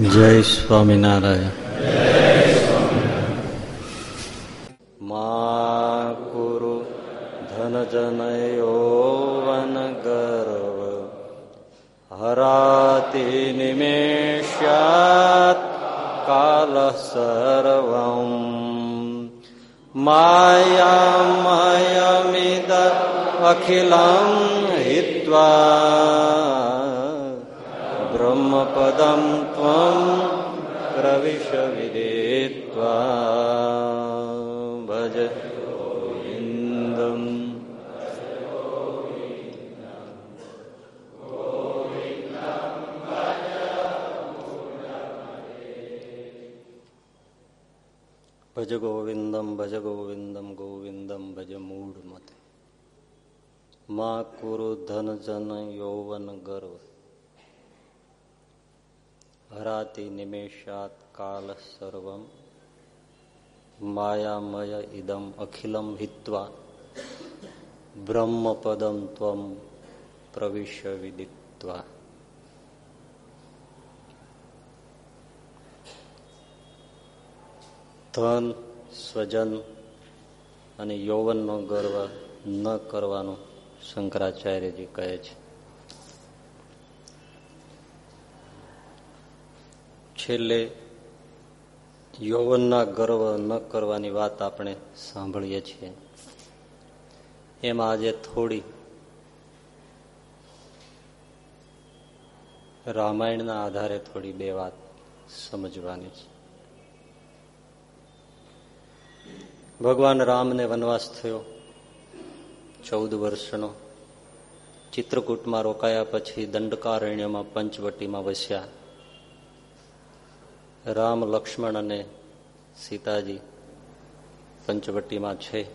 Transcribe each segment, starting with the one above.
જય સ્વામિનારાયણ. મા કુરુ ધનજનયો વન ગર્વ. હરાતિ નિમેષ્યાત કાલ સર્વમ. માયામયમિદ અખિલં હિત્વા. બ્રહ્મપદમ ત્વમ પ્રવિશ વિદેત્વા ભજ ગોવિંદમ ભજ ગોવિંદમ ભજ ગોવિંદમ ગોવિંદમ ભજ મૂઢ મતે મા કુરુ ધન જન યૌવન ગર્વ હરાતી નિમેષાત કાલ સર્વમ માયામય ઇદમ અખિલમ હિત્વા બ્રહ્મપદમ ત્વમ પ્રવિશ્ય વિદિત્વા ધન સ્વજન અને યૌવનનો ગર્વ ન કરવાનું શંકરાચાર્યજી કહે છે છેલ્લે યૌવનના ગર્વ ન કરવાની વાત આપણે સાંભળીએ છીએ. એમાં આજે થોડી રામાયણના આધારે થોડી બે વાત સમજવાની છે. ભગવાન રામને વનવાસ થયો ચૌદ વર્ષનો. ચિત્રકૂટમાં રોકાયા પછી દંડકારણ્યમાં પંચવટીમાં વસ્યા. રામ લક્ષ્મણ અને સીતાજી પંચવટીમાં છે.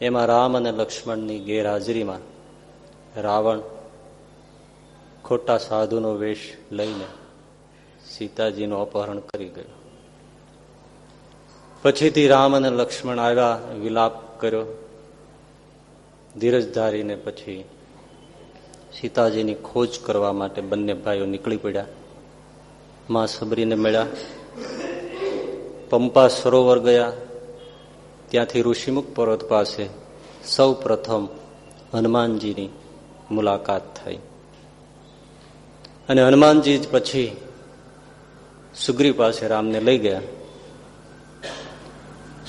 એમાં રામ અને લક્ષ્મણની ગેરહાજરીમાં રાવણ ખોટા સાધુનો વેશ લઈને સીતાજીનું અપહરણ કરી ગયો. પછીથી રામ અને લક્ષ્મણ આવ્યા, વિલાપ કર્યો. ધીરજ ધારીને પછી સીતાજીની ખોજ કરવા માટે બંને ભાઈઓ નીકળી પડ્યા. માં સબરીને મળ્યા. પંપા સરોવર ગયા. ત્યાંથી ઋષિમુખ પર્વત પાસે સૌ પ્રથમ હનુમાનજીની મુલાકાત થઈ. અને હનુમાનજી પછી સુગ્રી પાસે રામને લઈ ગયા.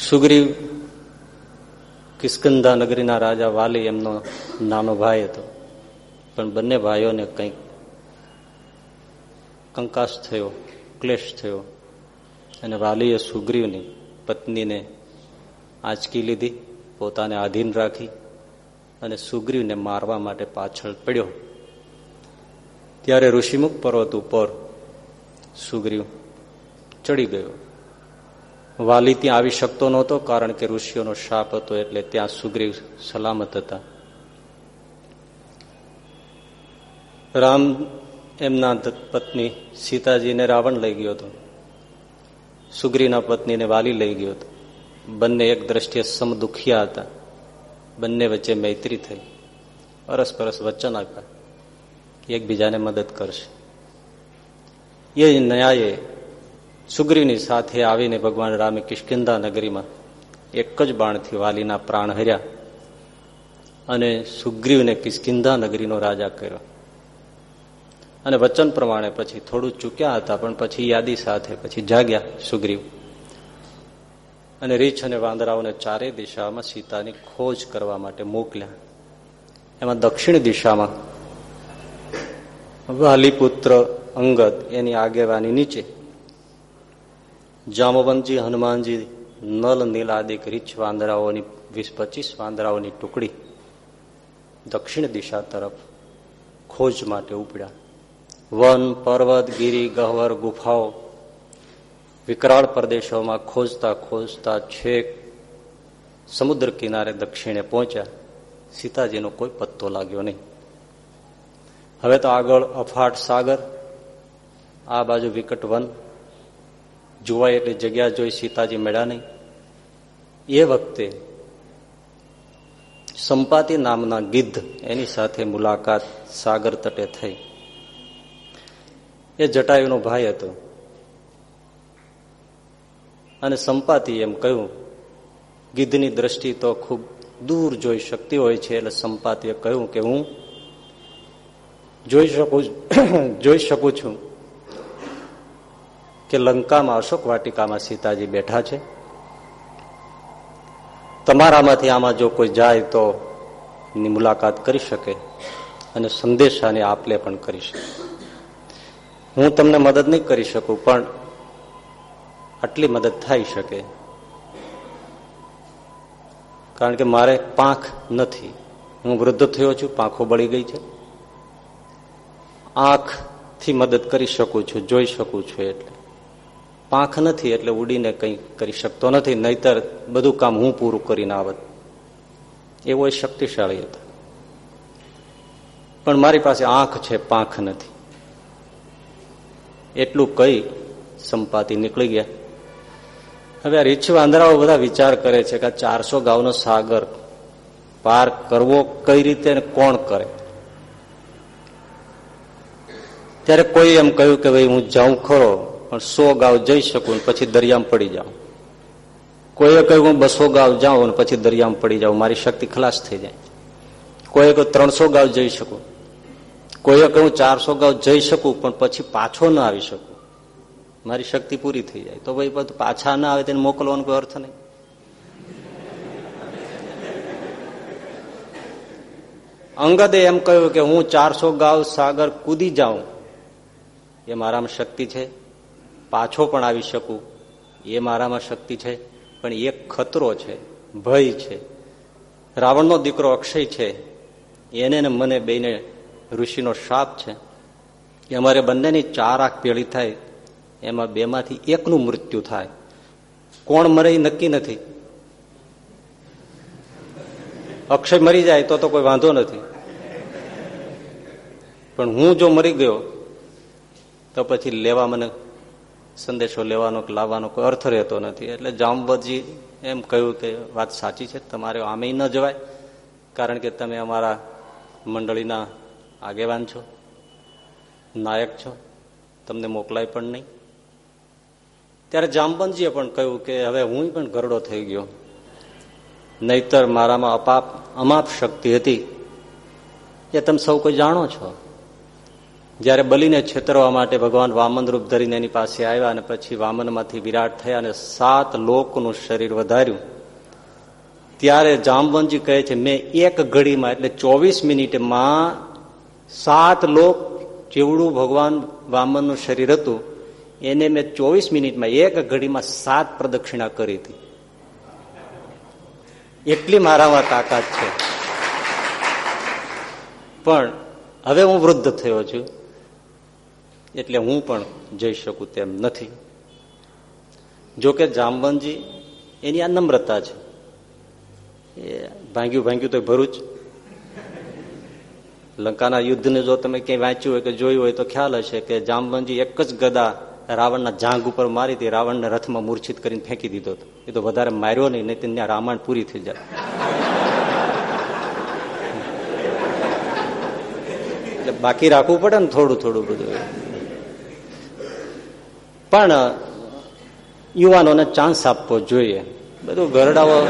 સુગ્રીવ કિસ્કંદા નગરીના રાજા વાલી એમનો નાનો ભાઈ હતો. પણ બંને ભાઈઓને કંઈક કંકાસ થયો, ક્લેશ થયો અને વાલીએ સુગ્રીવની પત્નીને આંચકી લીધી, પોતાને આધીન રાખી અને સુગ્રીવને મારવા માટે પાછળ પડ્યો. ત્યારે ઋષિમુખ પર્વત ઉપર સુગ્રીવ ચડી ગયો. વાલી ત્યાં આવી શકતો નહોતો કારણ કે ઋષિઓનો શાપ હતો એટલે ત્યાં સુગ્રીવ સલામત હતા. રામ એમના પત્ની સીતાજીને રાવણ લઈ ગયો હતો. સુગ્રીના પત્નીને વાલી લઈ ગયો હતો. બંને એક દ્રષ્ટિએ સમદુખિયા હતા. બંને વચ્ચે મૈત્રી થઈ. પરસ્પરસ વચન આપ્યા એકબીજાને મદદ કરશે. એ ન્યાયે સુગ્રીવની સાથે આવીને ભગવાન રામે કિષ્કિંધા નગરીમાં એક જ બાણથી વાલીના પ્રાણ હર્યા અને સુગ્રીવને કિષ્કિંધા નગરીનો રાજા કર્યો. અને વચન પ્રમાણે પછી થોડું ચૂક્યા હતા, પણ પછી યાદી સાથે પછી જાગ્યા સુગ્રીવ. અને રીછ અને વાંદરાઓને ચારે દિશામાં સીતાની ખોજ કરવા માટે મોકલ્યા. એમાં દક્ષિણ દિશામાં વાલીપુત્ર અંગદ એની આગેવાની નીચે. જામવંતજી, હનુમાનજી, નલ નીલાદિક રીછ વાંદરાઓની વીસ પચીસ વાંદરાઓની ટુકડી દક્ષિણ દિશા તરફ ખોજ માટે ઉપડ્યા. વન પર્વત, ગીરી, ગહવર, ગુફાઓ, વિકરાળ પ્રદેશોમાં ખોજતા ખોજતા છેક સમુદ્ર કિનારે દક્ષિણે પહોંચ્યા. સીતાજીનો કોઈ પત્તો લાગ્યો નહીં. હવે તો આગળ અફાટ સાગર, આ બાજુ વિકટ વન. જોવાય એટલી જગ્યા જોઈ સીતાજી મળ્યા નહીં. એ વખતે સંપાતિ નામના ગિદ્ધ એની સાથે મુલાકાત સાગર તટે થઈ. એ જટાયુનો ભાઈ હતો. અને સંપાતી એમ કહ્યું ગીધની દ્રષ્ટિ તો ખૂબ દૂર જોઈ શકતી હોય છે, એટલે સંપાતીએ કહ્યું કે, હું જોઈ શકું જોઈ શકું છું કે લંકામાં અશોક વાટિકામાં સીતાજી બેઠા છે. તમારામાંથી આમાં જો કોઈ જાય તો મુલાકાત કરી શકે અને સંદેશાને આપલે પણ કરી શકે. હું તમને મદદ નહીં કરી શકું, પણ આટલી મદદ થઈ શકે. કારણ કે મારે પાંખ નથી. હું વૃદ્ધ થયો છું, પાંખો બળી ગઈ છે. આંખથી મદદ કરી શકું છું, જોઈ શકું છું એટલે. પાંખ નથી એટલે ઉડીને કંઈ કરી શકતો નથી, નહીતર બધું કામ હું પૂરું કરીને આવત. એવો એ શક્તિશાળી હતો. પણ મારી પાસે આંખ છે, પાંખ નથી. એટલું કહી સંપાતી નીકળી ગયા. હવે આ રીછ વાંદરાઓ બધા વિચાર કરે છે કે ચારસો ગાવનો સાગર પાર કરવો કઈ રીતે કોણ કરે? ત્યારે કોઈ એમ કહ્યું કે ભાઈ હું જાઉં ખરો, પણ સો ગાવ જઈ શકું પછી દરિયામાં પડી જાઉં. કોઈએ કહ્યું હું બસો ગાવ જાઉં અને પછી દરિયામાં પડી જાઉં, મારી શક્તિ ખલાસ થઈ જાય. કોઈએ કહ્યું ત્રણસો ગાવ જઈ શકું. કોઈએ હું ચારસો ગાઉ જઈ શકું, પણ પછી પાછો ના આવી શકું. મારી શક્તિ પૂરી થઈ જાય. તો ભાઈ પાછા ના આવે તેને મોકલવાનો કોઈ અર્થ નહીં. અંગદે એમ કહ્યું કે હું ચારસો ગાઉ સાગર કૂદી જાઉં. એ મારામાં શક્તિ છે. પાછો પણ આવી શકું. એ મારામાં શક્તિ છે. પણ એક ખતરો છે. ભય છે. રાવણનો દીકરો અક્ષય છે. એને ને મને બેને ઋષિનો શાપ છે કે અમારે બંનેની ચાર આંખ પેળી થાય, એમાં બેમાંથી એકનું મૃત્યુ થાય. કોણ મરે નક્કી નથી. અક્ષય મરી જાય તો તો કોઈ વાંધો નથી. પણ હું જો મરી ગયો, તો પછી લેવા મને સંદેશો લેવાનો લાવવાનો કોઈ અર્થ રહેતો નથી. એટલે જામવતજી એમ કહ્યું કે વાત સાચી છે, તમારે આમે ન જવાય, કારણ કે તમે અમારા મંડળીના આગેવાન છો? નાયક છો? તમને મોકલાય પણ નહીં? ત્યારે જામબંધજીએ પણ કહ્યું કે હવે હું પણ ગરડો થઈ ગયો. નહીતર મારામાં અપાપ, અમાપ શક્તિ હતી. એ તમે સૌ કોઈ જાણો છો? જ્યારે બલીને છેતરવા માટે ભગવાન વામન રૂપ ધરીને એની પાસે આવ્યા અને પછી વામનમાંથી વિરાટ થયા અને સાત લોકનું શરીર વધાર્યું, ત્યારે જામવંતજી કહે છે, મેં એક ઘડીમાં, એટલે ચોવીસ મિનિટમાં સાત લોક જેવડું ભગવાન વામનનું શરીર હતું, એને મેં ચોવીસ મિનિટમાં એક ઘડીમાં સાત પ્રદક્ષિણા કરી હતી. એટલી મારામાં તાકાત છે. પણ હવે હું વૃદ્ધ થયો છું, એટલે હું પણ જઈ શકું તેમ નથી. જોકે જામવનજી એની આ નમ્રતા છે. એ ભાંગ્યું ભાંગ્યું તો ભરૂચ લંકાના યુદ્ધને જો તમે ક્યાંય વાંચ્યું હોય કે જોયું હોય તો ખ્યાલ હશે કે જામવનજી એક જ ગદા રાવણના જાંગ ઉપર મારી હતી, રાવણને રથમાં મૂર્છિત કરીને ફેંકી દીધો હતો. એ તો વધારે માર્યો નહીં નહીં ત્યાં રામાયણ પૂરી થઈ જાય. એટલે બાકી રાખવું પડે ને થોડું થોડું બધું. પણ યુવાનોને ચાન્સ આપવો જોઈએ. બધું ગરડાઓ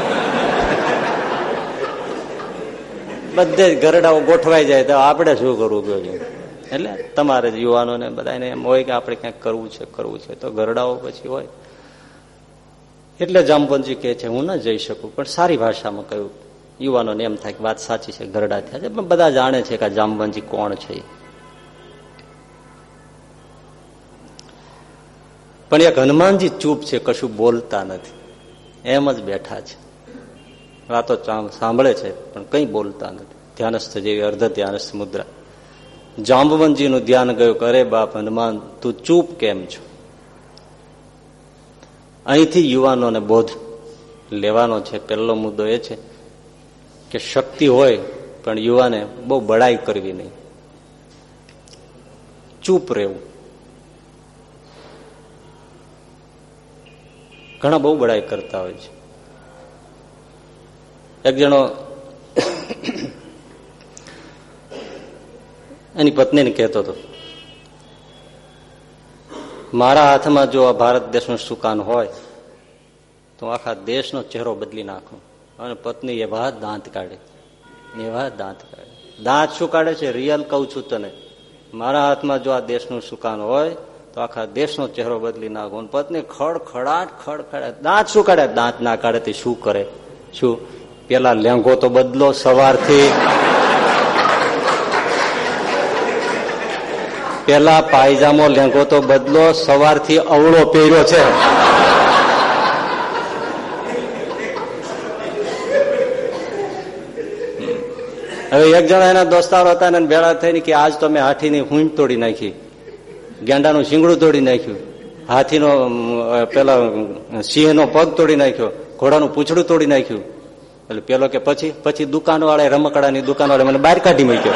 બધે જ ગરડાઓ ગોઠવાઈ જાય તો આપણે શું કરવું જોઈએ એટલે તમારે યુવાનોને બધાને એમ હોય કે આપણે ક્યાંક કરવું છે કરવું છે, તો ગરડાઓ પછી હોય. એટલે જામપંજી કહે છે, હું ન જઈ શકું, પણ સારી ભાષામાં કહ્યું. યુવાનોને એમ થાય કે વાત સાચી છે, ગરડા થયા છે, પણ બધા જાણે છે કે જામપંજી કોણ છે પણ એક હનુમાનજી ચૂપ છે, કશું બોલતા નથી. એમ જ બેઠા છે. વાતો સાંભળે છે, પણ કંઈ બોલતા નથી. ધ્યાનસ્થ જેવી અર્ધ ધ્યાનસ્થ મુદ્રા. જાંબવનજીનું ધ્યાન ગયું, કરે બાપ હનુમાન, તું ચૂપ કેમ છો? અહીંથી યુવાનોને બોધ લેવાનો છે. પહેલો મુદ્દો એ છે કે શક્તિ હોય, પણ યુવાને બહુ બડાઈ કરવી નહીં. ચૂપ રહેવું. ઘણા બહુ બડાઈ કરતા હોય છે. એક જણો એની પત્નીને કહેતો હતો, મારા હાથમાં જો આ ભારત દેશનું સુકાન હોય, તો આખા દેશનો ચહેરો બદલી નાખું. અને પત્ની એવા દાંત કાઢે, એવા દાંત કાઢે. દાંત શું કાઢે છે? રિયલ કઉ છું તને. મારા હાથમાં જો આ દેશનું સુકાન હોય, તો આખા દેશનો ચહેરો બદલી નાખો. પત્ની ખડખડાટ ખડખડાટ, દાંત શું કાઢે? દાંત ના કાઢે તે શું કરે? શું? પેલા લેંગો તો બદલો સવારથી. પેલા પાયજામો લેંગો તો બદલો સવારથી અવળો પહેર્યો છે. હવે એક જણા એના દોસ્તારો હતા ને ભેળા થઈને કે આજ તો મેં હાથીની હુંજ તોડી નાખી. ગેંડાનું શીંગડું તોડી નાખ્યું. હાથીનો પેલા સિંહનો પગ તોડી નાખ્યો. ઘોડાનું પૂછડું તોડી નાખ્યું. એટલે પેલો કે પછી પછી દુકાન વાળા રમકડાની દુકાન વાળા મને બહાર કાઢી મૂક્યો.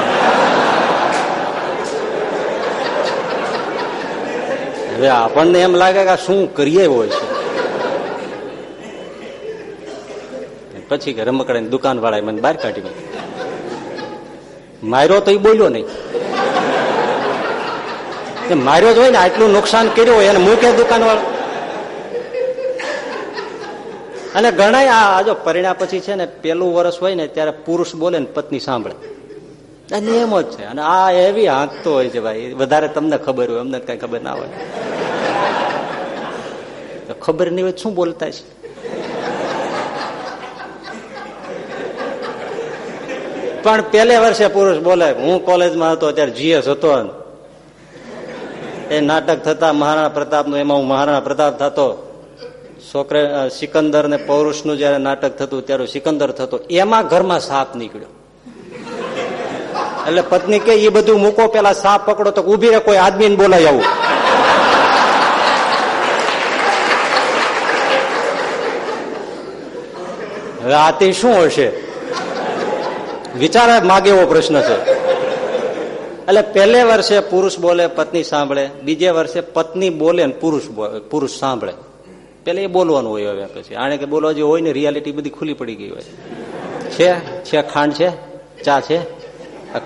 હવે આપણને એમ લાગે કે શું કરીએ હોય છે. પછી કે રમકડાની દુકાન વાળા મને બહાર કાઢી મૂક્યો. માર્યો તો એ બોલ્યો નહીં. માર્યો જ હોય ને, આટલું નુકસાન કર્યું હોય એને મૂકે દુકાન વાળો અને ઘણા આ જો પરિણા પછી છે ને પેલું વર્ષ હોય ને ત્યારે પુરુષ બોલે ને પત્ની સાંભળે. નિયમો જ છે. અને આ એવી હાંકતો હોય છે ભાઈ. વધારે તમને ખબર હોય, અમને કઈ ખબર ના હોય. ખબર નહીં હોય શું બોલતા છે? પણ પેલે વર્ષે પુરુષ બોલે, હું કોલેજમાં હતો ત્યારે જીએસ હતો. એ નાટક થતા મહારાણા પ્રતાપનું એમાં હું મહારાણા પ્રતાપ થતો. છોકરે સિકંદર ને પૌરુષનું જયારે નાટક થતું, ત્યારે સિકંદર થતો. એમાં ઘરમાં સાપ નીકળ્યો. એટલે પત્ની કે એ બધું મૂકો, પેલા સાપ પકડો, તો ઊભી રહે, કોઈ આદમી બોલાય આવું. હવે આ તે શું હશે? વિચાર માગે એવો પ્રશ્ન છે. એટલે પહેલે વર્ષે પુરુષ બોલે, પત્ની સાંભળે. બીજે વર્ષે પત્ની બોલે ને પુરુષ પુરુષ સાંભળે. પેલે એ બોલવાનું હોય હવે પછી. આને કે બોલવા જે હોય ને રિયાલિટી બધી ખુલ્લી પડી ગઈ હોય. છે? છે ખાંડ છે? ચા છે?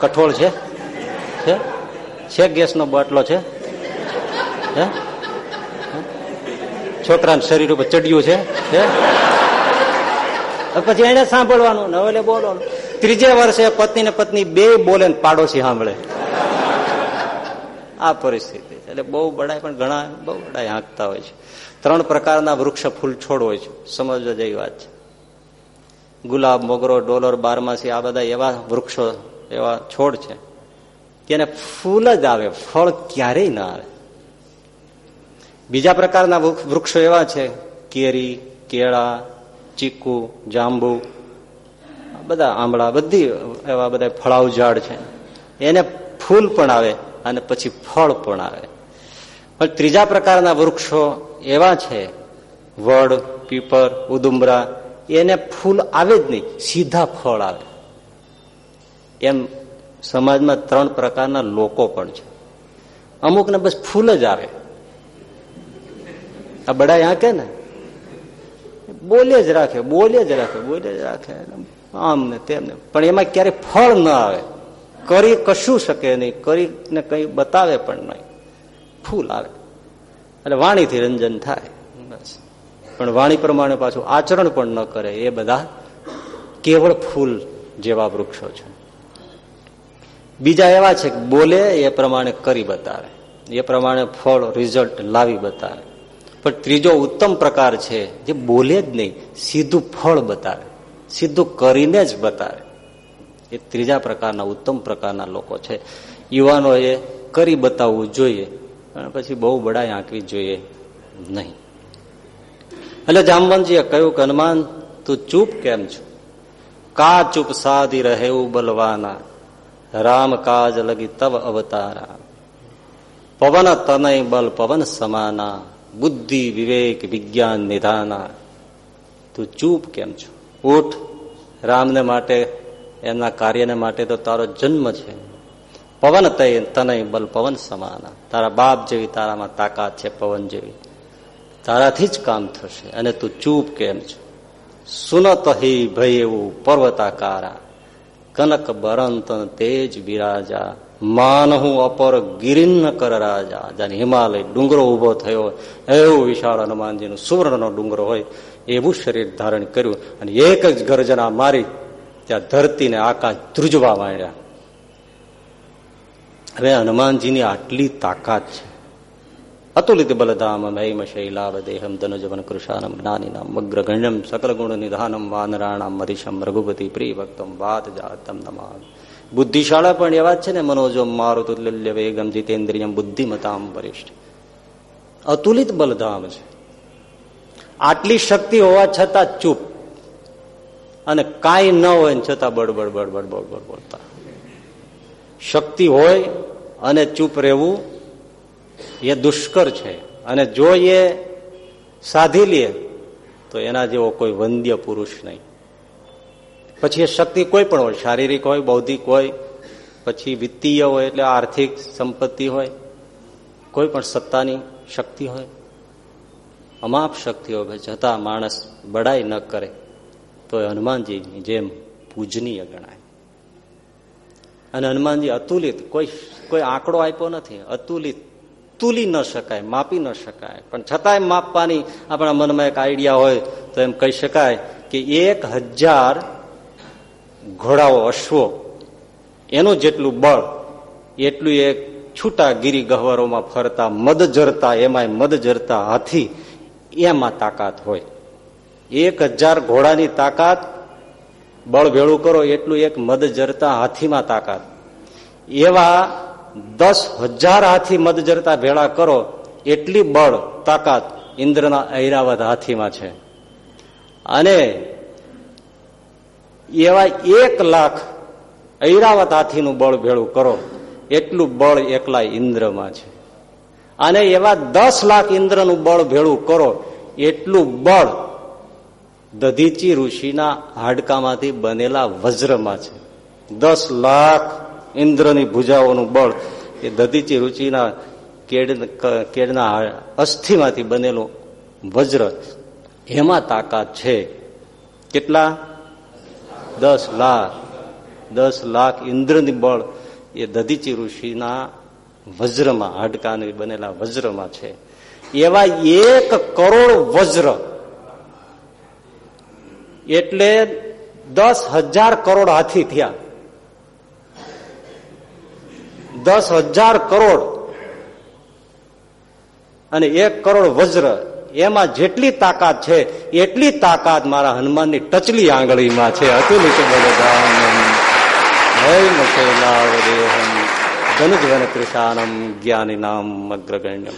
કઠોળ છે? છે? ગેસનો બાટલો છે? છોકરાના શરીર ઉપર ચડ્યું છે? પછી એને સાંભળવાનું ને હવે બોલવાનું. ત્રીજે વર્ષે પત્ની ને પત્ની બે બોલે ને પાડોશી સાંભળે. આ પરિસ્થિતિ એટલે બહુ બડાય પણ ઘણા બહુ બડાય હાંકતા હોય છે. ત્રણ પ્રકારના વૃક્ષ ફૂલ છોડ હોય છે. સમજવા જેવી વાત છે. ગુલાબ, મોગરો, ડોલર, બારમાસી, આ બધા એવા વૃક્ષો, એવા છોડ છે. તેને ફૂલ જ આવે, ફળ ક્યારેય ના આવે. બીજા પ્રકારના વૃક્ષો એવા છે. કેરી, કેળા, ચીકુ, જાંબુ બધા આંબળા, બધી એવા બધા ફળાવ ઝાડ છે. એને ફૂલ પણ આવે અને પછી ફળ પણ આવે. પણ ત્રીજા પ્રકારના વૃક્ષો એવા છે, વડ, પીપર ઉદુમરા એને ફૂલ આવે જ નહીં, સીધા ફળ આવે. એમ સમાજમાં ત્રણ પ્રકારના લોકો પણ છે. અમુકને બસ ફૂલ જ આવે. આ બડા આ કે ને? બોલે જ રાખે, બોલે જ રાખે, બોલે જ રાખે. આમ ને તેમને પણ એમાં ક્યારે ફળ ન આવે. કરી કશું શકે નહીં કરીને કઈ બતાવે પણ નહીં. ફૂલ આવે. એટલે વાણીથી રંજન થાય. બસ. પણ વાણી પ્રમાણે પાછું આચરણ પણ ન કરે. એ બધા કેવળ ફૂલ જેવા વૃક્ષો છે. બીજા એવા છે કે બોલે એ પ્રમાણે કરી બતાવે. એ પ્રમાણે ફળ રિઝલ્ટ લાવી બતાવે. પણ ત્રીજો ઉત્તમ પ્રકાર છે જે બોલે જ નહીં, સીધું ફળ બતાવે. સીધું કરીને જ બતાવે. એ ત્રીજા પ્રકારના, ઉત્તમ પ્રકારના લોકો છે. યુવાનોએ કરી બતાવવું જોઈએ. અને પછી બહુ બડાઈ આંકવી જોઈએ નહીં. એટલે જામવંતજીએ કહ્યું કે, હનુમાન, તું ચૂપ કેમ છો? કા ચૂપ સાધી રહેવું બલવાના? રામ કાજ લગી તવ અવતારા. પવન તનય બલ પવન સમાના. બુદ્ધિ વિવેક વિજ્ઞાન નિધાના. તું ચૂપ કેમ છો? ઉઠ. રામને માટે, એમના કાર્યને માટે તો તારો જન્મ છે. પવન તનય બલ પવન સમાના. તારા બાપ જેવી તારામાં તાકાત છે, પવન જેવી. તારાથી જ કામ થશે અને તું ચૂપ કેમ છો? સુનત હિ ભય એવું પર્વતાકારા. કનક બરંત તેજ બિરાજા. માનહું અપર ગિરિન્ન કર રાજા. જાને હિમાલય ડુંગરો ઊભો થયો એવું વિશાળ હનુમાનજીનું સુવર્ણનો ડુંગરો હોય. એવું શરીર ધારણ કર્યું. અને એક જ ગર્જના મારી. ત્યાં ધરતીને આકાશ ધ્રુજવા માંડ્યા. હવે હનુમાનજીની આટલી તાકાત છે. અતુલિત બલધામ મહિમ શૈલાવદેહમ ધનુજવન કૃષાનમ જ્ઞાનિનામ મગ્રગણ્યમ સકલ ગુણ નિધાનમ વાનરાણામ મરીશમ રઘુપતિ પ્રિય વાત જાતમ નમામ બુદ્ધિશાળા પણ એવા છે ને મનોજો મારુત તુલ્ય વેગમ જીતેન્દ્રિયમ બુદ્ધિમતામ વરિષ્ઠ. અતુલિત બલધામ છે. આટલી શક્તિ હોવા છતાં ચૂપ. અને કાંઈ ન હોય છતાં બળબડ બળબડ બળબડ બોલતા. શક્તિ હોય અને ચૂપ રહેવું એ દુષ્કર છે. અને જો એ સાધી લે, તો એના જેવો કોઈ વંદ્ય પુરુષ નહીં. પછી એ શક્તિ કોઈ પણ હોય, શારીરિક હોય, બૌદ્ધિક હોય, પછી વિત્તીય હોય, એટલે આર્થિક સંપત્તિ હોય, કોઈ પણ સત્તાની શક્તિ હોય. અમાપ શક્તિઓ છતાં માણસ બડાઈ ન કરે તો હનુમાનજીની જેમ પૂજનીય ગણાય. અને હનુમાનજી અતુલિત, કોઈ કોઈ આંકડો આપ્યો નથી. અતુલિત. તુલી ન શકાય, માપી ન શકાય. પણ છતાંય માપવાની આપણા મનમાં એક આઈડિયા હોય તો એમ કહી શકાય કે એક હજાર ઘોડાઓ અશ્વો, એનું જેટલું બળ, એટલું એક છૂટા ગીરી ગહવરોમાં ફરતા, મદ જરતા, એમાંય મદ જરતા હાથી એમાં તાકાત હોય. એક હજાર ઘોડાની તાકાત બળ ભેળું કરો એટલું એક મદ જરતા હાથીમાં તાકાત. એવા દસ હજાર હાથી મદ જરતા ભેળા કરો, એટલી બળ, તાકાત ઇન્દ્રના ઐરાવત હાથીમાં છે. અને એવા એક લાખ ઐરાવત હાથીનું બળ ભેળું કરો, એટલું બળ એકલા ઇન્દ્રમાં છે. અને એવા દસ લાખ ઇન્દ્રનું બળ ભેળું કરો, એટલું બળ દધીચી ઋષિના હાડકામાંથી બનેલા વજ્રમાં છે. દસ લાખ ઇન્દ્રની ભુજાઓનું બળ એ દધીચી ઋષિના કેડ, કેડના અસ્થિમાંથી બનેલું વજ્ર એમાં તાકાત છે. કેટલા? દસ લાખ. દસ લાખ ઇન્દ્રની બળ એ દધીચી ઋષિના વજ્રમાં, હાડકાની બનેલા વજ્રમાં છે. એવા એક કરોડ વજ્ર એટલે દસ હજાર કરોડ હાથી થયા. દસ હજાર કરોડ. અને એક કરોડ વજ્ર. એમાં જેટલી તાકાત છે, એટલી તાકાત મારા હનુમાનની ટચલી આંગળીમાં છે. અતુલિત ધનુજવન ત્રિશાનમ જ્ઞાની નામ અગ્રગણ્યમ.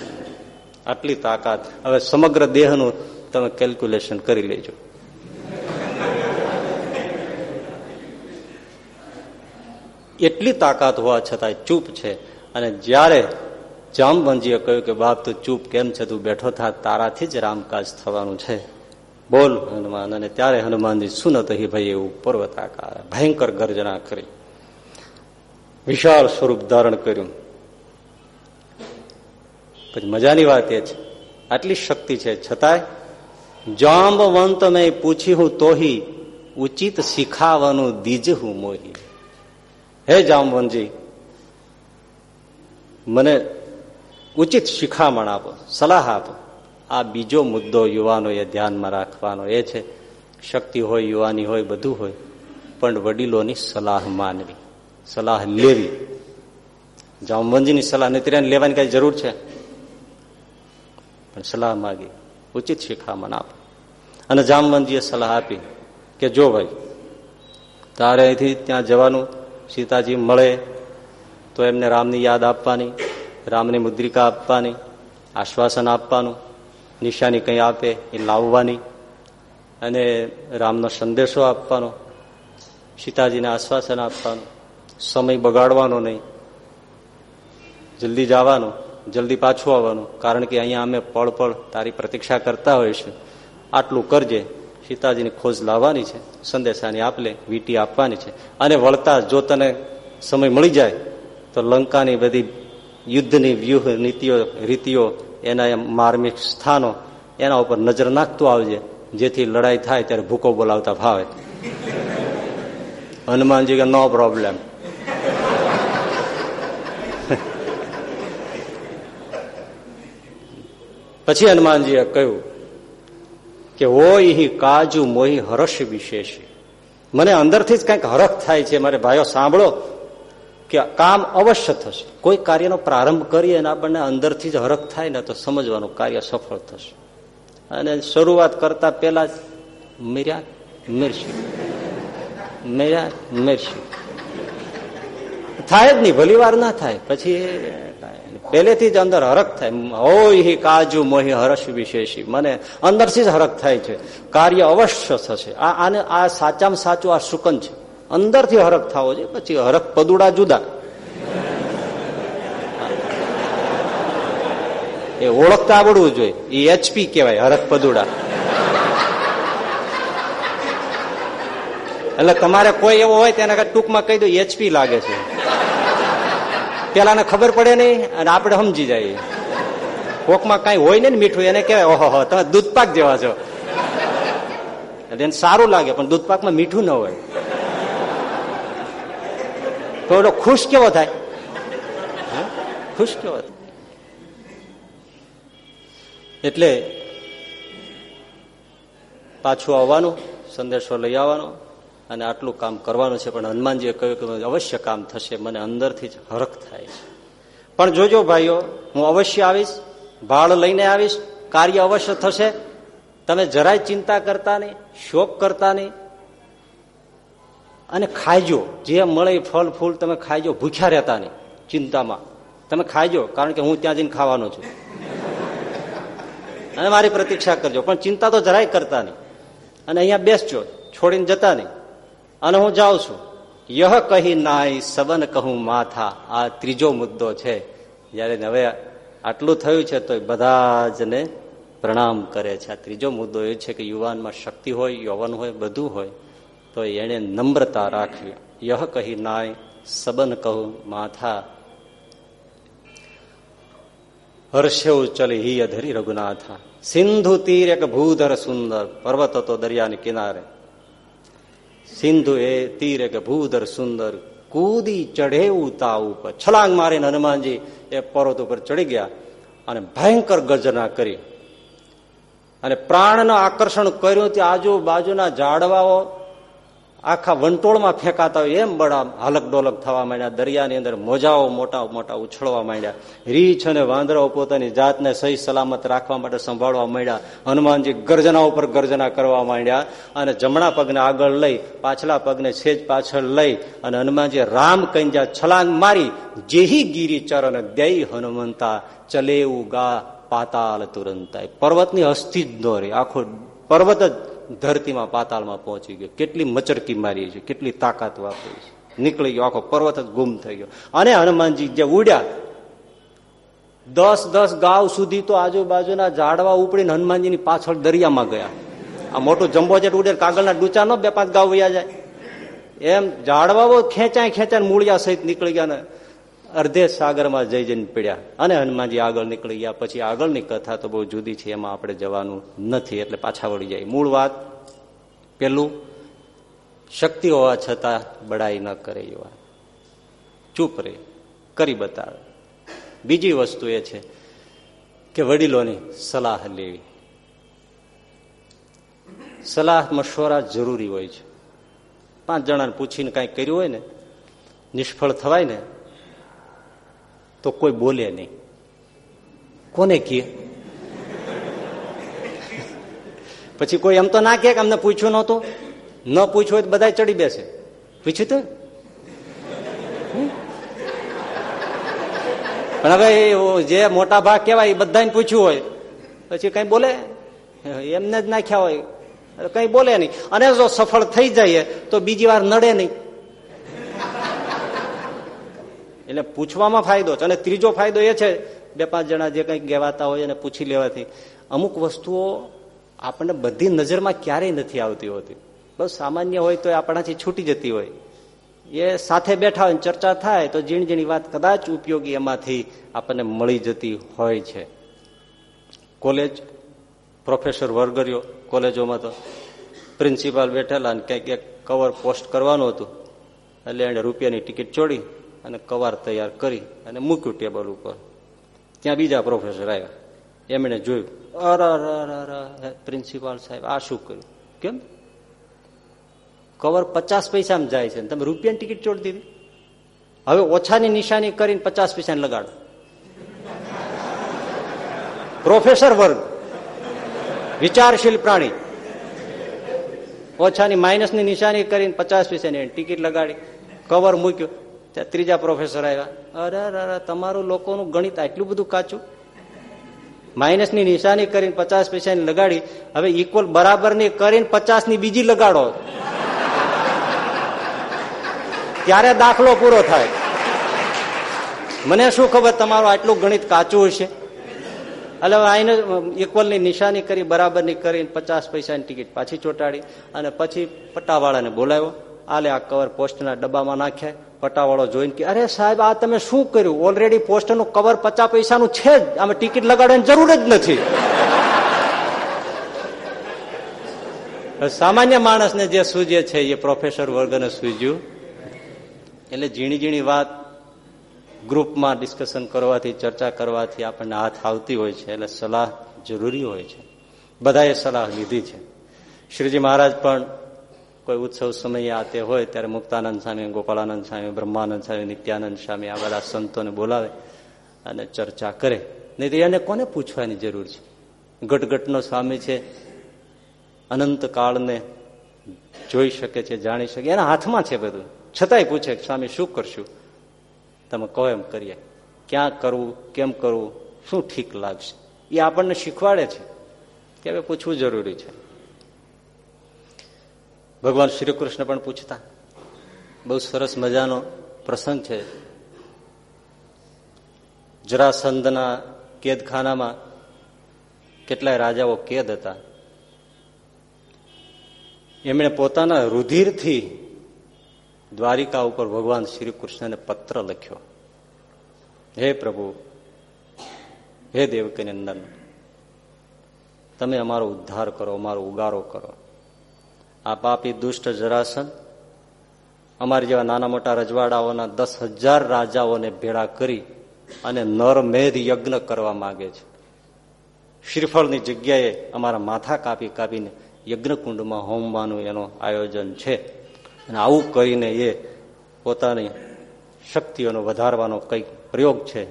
આટલી તાકાત. હવે સમગ્ર દેહનું તમે કેલ્ક્યુલેશન કરી લેજો. એટલી તાકાત હોવા છતાં ચૂપ છે. અને જ્યારે જામવંજીએ કહ્યું કે, બાપ, તું ચૂપ કેમ છે? તું બેઠો થા, તારાથી જ રામકાજ થવાનું છે. બોલ, હનુમાન, અને ત્યારે હનુમાનજી સુનત હિ ભાઈ એવું પર્વતાકાર? ભયંકર ગર્જના કરી. વિશાળ સ્વરૂપ ધારણ કર્યું. પછી મજાની વાત એ છે. આટલી શક્તિ છે. છતાંય જાંબવંત મેં પૂછી હું તોહી, ઉચિત શીખાવાનું દીજ હું મોહી. હે જામવનજી, મને ઉચિત શિખામણ આપો, સલાહ આપો. આ બીજો મુદ્દો યુવાનોએ ધ્યાનમાં રાખવાનો એ છે, શક્તિ હોય, યુવાની હોય, બધું હોય, પણ વડીલોની સલાહ માનવી, સલાહ લેવી. જામવનજીની સલાહ નથી લેવાની કઈ જરૂર છે? પણ સલાહ માગી, ઉચિત શિખામણ આપો. અને જામવનજીએ સલાહ આપી કે જો ભાઈ, તારે અહીંથી ત્યાં જવાનું સીતાજી મળે તો એમને રામની યાદ આપવાની, રામની મુદ્રિકા આપવાની, આશ્વાસન આપવાનું, નિશાની કંઈ આપે એ લાવવાની અને રામનો સંદેશો આપવાનો, સીતાજીને આશ્વાસન આપવાનું, સમય બગાડવાનો નહીં. જલ્દી જવાનું, જલ્દી પાછું આવવાનું, કારણ કે અહીંયા અમે પળ પળ તારી પ્રતીક્ષા કરતા હોઈશું આટલું કરજે. સીતાજીની ખોજ લાવવાની છે, સંદેશાની આપલે, વીટી આપવાની છે. અને વળતા જો તને સમય મળી જાય, તો લંકાની બધી યુદ્ધની વ્યૂહ નીતિઓ, રીતિઓ, એના માર્મિક સ્થાનો, એના ઉપર નજર નાખતું આવજે, જેથી લડાઈ થાય ત્યારે ભૂકો બોલાવતા ભાવે. હનુમાનજી કે, નો પ્રોબ્લેમ પછી હનુમાનજીએ કહ્યું કે હોય કાજુ મોહી હર્ષ વિશેષ. મને અંદરથી જ કંઈક હરખ થાય છે, મારે ભાઈઓ સાંભળો કે કામ અવશ્ય થશે. કોઈ કાર્યનો પ્રારંભ કરીએ અને આપણને અંદરથી જ હરખ થાય ને તો સમજવાનું કાર્ય સફળ થશે. અને શરૂઆત કરતા પહેલા જ મીર્યા મેરશું. મીર્યા મેરશું. થાય જ નહીં ભલી ના થાય. પછી પહેલેથી જ અંદર હરખ થાય. હોય કાજુ મોહી હરસ વિશેષી. મને અંદરથી જ હરખ થાય છે. કાર્ય અવશ્ય થશે. આ આને આ સાચામાં સાચું આ સુકન છે. અંદરથી હરખ થવો છે પછી હરખ પદુડા જુદા. એ ઓળખતા આવડવું જોઈએ. એ એચપી કહેવાય, હરખ પદુડા. એટલે તમારે કોઈ એવો હોય તેને ટૂંકમાં કહી દો એચપી લાગે છે. પેલાને ખબર પડે નહીં અને આપણે સમજી જઈએ. કોકમાં કઈ હોય ને મીઠું, એને કહેવાય, ઓહો તમે દૂધપાક જેવા છો. એટલે એને સારું લાગે, પણ દૂધપાકમાં મીઠું ન હોય. તો એનો ખુશ કેવો થાય? ખુશ કેવો એટલે પાછું આવવાનું, સંદેશો લઈ આવવાનો. અને આટલું કામ કરવાનું છે, પણ હનુમાનજીએ કહ્યું કે અવશ્ય કામ થશે, મને અંદરથી જ હરખ થાય છે. પણ જોજો ભાઈઓ, હું અવશ્ય આવીશ, ભાળ લઈને આવીશ, કાર્ય અવશ્ય થશે. તમે જરાય ચિંતા કરતા નહીં, શોક કરતા નહીં. અને ખાઈજો, જે મળે ફળ, ફૂલ તમે ખાઈજો, ભૂખ્યા રહેતા નહીં, ચિંતામાં. તમે ખાઈજો, કારણ કે હું ત્યાં જઈને ખાવાનો છું. અને મારી પ્રતીક્ષા કરજો, પણ ચિંતા તો જરાય કરતા નહીં. અને અહીંયા બેસજો, છોડીને જતા નહીં. અને હું જાઉં છું. યહ કહી નાય સબન કહું માથા. આ ત્રીજો મુદ્દો છે. જયારે હવે આટલું થયું છે તો બધા જ પ્રણામ કરે છે. આ ત્રીજો મુદ્દો એ છે કે યુવાનમાં શક્તિ હોય, યૌવન હોય, બધું હોય, તો એને નમ્રતા રાખવી. યહ કહી નાય સબન કહું માથા. હર્ષેવ ચલે હિય ધરી રઘુનાથા. સિંધુ તીર એક ભૂધર સુંદર. પર્વત હતો દરિયાની કિનારે. સિંધુ એ તીર કે ભૂધર સુંદર કૂદી ચઢે ઉતા ઉપર. છલાંગ મારીને હનુમાનજી એ પર્વત ઉપર ચડી ગયા અને ભયંકર ગર્જના કરી. અને પ્રાણનું આકર્ષણ કર્યું તે આજુબાજુના ઝાડવાઓ આખા વંટોળમાં ફેંકાતા હોય, એમ બડા હાલક ડોલક થવા માંડ્યા. દરિયાની અંદર મોજાઓ મોટા મોટા ઉછળવા માંડ્યા. રીછ અને વાંદરાઓ પોતાની જાતને સહી સલામત રાખવા માટે સંભાળવા માંડ્યા. હનુમાનજી ગર્જના ઉપર ગર્જના કરવા માંડ્યા અને જમણા પગને આગળ લઈ, પાછલા પગને છેજ પાછળ લઈ અને હનુમાનજી રામ કંજા છલાંગ મારી, જેહી ગીરી ચરણ દઈ હનુમંતા ચલેવું ગા પાતાલ તુરંતાય. પર્વતની હસ્તી જ દોરી આખો પર્વત જ ધરતીમાં પાતાળમાં પહોંચી ગયો. કેટલી મચરકી મારી છે, કેટલી તાકાત વાપરી છે. નીકળી ગયો, આખો પર્વત જ ગુમ થઈ ગયો. અને હનુમાનજી જે ઉડ્યા, દસ દસ ગાવ સુધી તો આજુબાજુના ઝાડવા ઉપડીને હનુમાનજીની પાછળ દરિયામાં ગયા. આ મોટું જમ્બો જેટ ઉડે, કાગળના ડૂચાનો બે પાંચ ગાવ વયા જાય. એમ ઝાડવાઓ ખેંચાય ખેંચાય મૂળિયા સહિત નીકળી ગયા ને અર્ધે સાગરમાં જઈ જઈને પીડ્યા. અને હનુમાનજી આગળ નીકળી ગયા. પછી આગળની કથા તો બહુ જુદી છે. એમાં આપણે જવાનું નથી. એટલે પાછા વળી જાય. મૂળ વાત પેલું, શક્તિ હોવા છતાં બડાઈ ન કરે એવા ચૂપ રહે કરી બતાવે. બીજી વસ્તુ એ છે કે વડીલોની સલાહ લેવી. સલાહ મશવરા જરૂરી હોય છે. પાંચ જણાને પૂછીને કાંઈ કર્યું હોય ને, નિષ્ફળ થવાય ને તો કોઈ બોલે નહીં. કોને કહે? પછી કોઈ એમ તો ના કે અમને પૂછ્યું નહોતું? ન પૂછ્યું તો બધા ચડી બેસે. પૂછ્યું તું? પણ હવે જે મોટા ભાગ કેવાય એ બધાને પૂછ્યું હોય. પછી કઈ બોલે? એમને જ નાખ્યા હોય. કઈ બોલે નહીં. અને જો સફળ થઈ જાય તો બીજી વાર નડે નહીં. એટલે પૂછવામાં ફાયદો છે. અને ત્રીજો ફાયદો એ છે, બે પાંચ જણા જે કંઈક કહેવાતા હોય એને પૂછી લેવાથી. અમુક વસ્તુઓ આપણને બધી નજરમાં ક્યારેય નથી આવતી હોતી. બસ સામાન્ય હોય તો આપણાથી છૂટી જતી હોય. એ સાથે બેઠા હોય ચર્ચા થાય તો ઝીણ ઝીણી વાત કદાચ ઉપયોગી એમાંથી આપણને મળી જતી હોય છે. કોલેજ પ્રોફેસર વર્ગરીઓ કોલેજોમાં તો પ્રિન્સિપાલ બેઠેલા અને કંઈક એક કવર પોસ્ટ કરવાનું હતું. એટલે એણે રૂપિયાની ટિકિટ ચોડી. અને કવાર તૈયાર કરી અને મૂક્યું ટેબલ ઉપર. ત્યાં બીજા પ્રોફેસર આવ્યા. એમણે જોયું, અર પ્રિન્સિપાલ સાહેબ, આ શું કર્યું? કેમ? કવર પચાસ પૈસામાં જાય છે તમે રૂપિયાની ટિકિટ ચોડી દીધી? હવે ઓછાની નિશાની કરીને પચાસ પૈસાને લગાડો. પ્રોફેસર વર્ગ, વિચારશીલ પ્રાણી. ઓછાની માઇનસની નિશાની કરીને પચાસ પૈસાની ટિકિટ લગાડી, કવર મૂક્યું. ત્યાં ત્રીજા પ્રોફેસર આવ્યા. અરે અરે તમારું લોકોનું ગણિત આટલું બધું કાચું? માઇનસની નિશાની કરીને પચાસ પૈસાની લગાડી. હવે ઇક્વલ બરાબરની કરીને પચાસની બીજી લગાડો. ત્યારે દાખલો પૂરો થાય. મને શું ખબર તમારું આટલું ગણિત કાચું હશે? એટલે આઈને ઇક્વલની નિશાની કરી બરાબરની કરીને પચાસ પૈસાની ટિકિટ પાછી ચોટાડી અને પછી પટ્ટાવાળાને બોલાવ્યો. આલે આ કવર પોસ્ટના ડબ્બામાં નાખ્યા પટાવાળો જોઈને કે, અરે સાહેબ, આ તમે શું કર્યું? ઓલરેડી પોસ્ટનું કવર પચાસ પૈસાનું છે જ. આમાં ટિકિટ લગાડવાની જરૂર જ નથી. સામાન્ય માણસને જે સૂજે છે એ પ્રોફેસર વર્ગને સૂજ્યું એટલે ઝીણી ઝીણી વાત ગ્રુપમાં ડિસ્કશન કરવાથી, ચર્ચા કરવાથી આપણને હાથ આવતી હોય છે. એટલે સલાહ જરૂરી હોય છે. બધાએ સલાહ લીધી છે. શ્રીજી મહારાજ પણ કોઈ ઉત્સવ સમયે આ તે હોય ત્યારે મુક્તાનંદ સ્વામી ગોપાળાનંદ સ્વામી, બ્રહ્માનંદ સ્વામી, નિત્યાનંદ સ્વામી આ બધા સંતોને બોલાવે અને ચર્ચા કરે. નહીં તો એને કોને પૂછવાની જરૂર છે? ગટગટનો સ્વામી છે, અનંત કાળને જોઈ શકે છે, જાણી શકે એના હાથમાં છે બધું. છતાંય પૂછે સ્વામી, શું કરશું? તમે કહો એમ કરીએ. ક્યાં કરવું, કેમ કરવું, શું ઠીક લાગશે? એ આપણને શીખવાડે છે કે હવે પૂછવું જરૂરી છે. ભગવાન શ્રી કૃષ્ણ પણ પૂછતા, બહુ સરસ મજાનો પ્રસંગ છે. જરાસંદના કેદખાનામાં કેટલાય રાજાઓ કેદ હતા. એમણે પોતાના રુધિરથી દ્વારિકા ઉપર ભગવાન શ્રી કૃષ્ણને પત્ર લખ્યો. હે પ્રભુ, હે દેવકી નંદન તમે અમારો ઉદ્ધાર કરો, અમારો ઉગારો કરો. આ પાપી દુષ્ટ જરાસન. અમારી જેવા નાના મોટા રજવાડાઓના દસ હજાર રાજાઓને ભેળા કરી અને નરમેધ યજ્ઞ કરવા માંગે છે. શ્રીફળની જગ્યાએ અમારા માથા કાપી કાપીને યજ્ઞકુંડમાં હોમવાનું એનું આયોજન છે. અને આવું કરીને એ પોતાની શક્તિઓનો વધારવાનો કંઈક પ્રયોગ છે,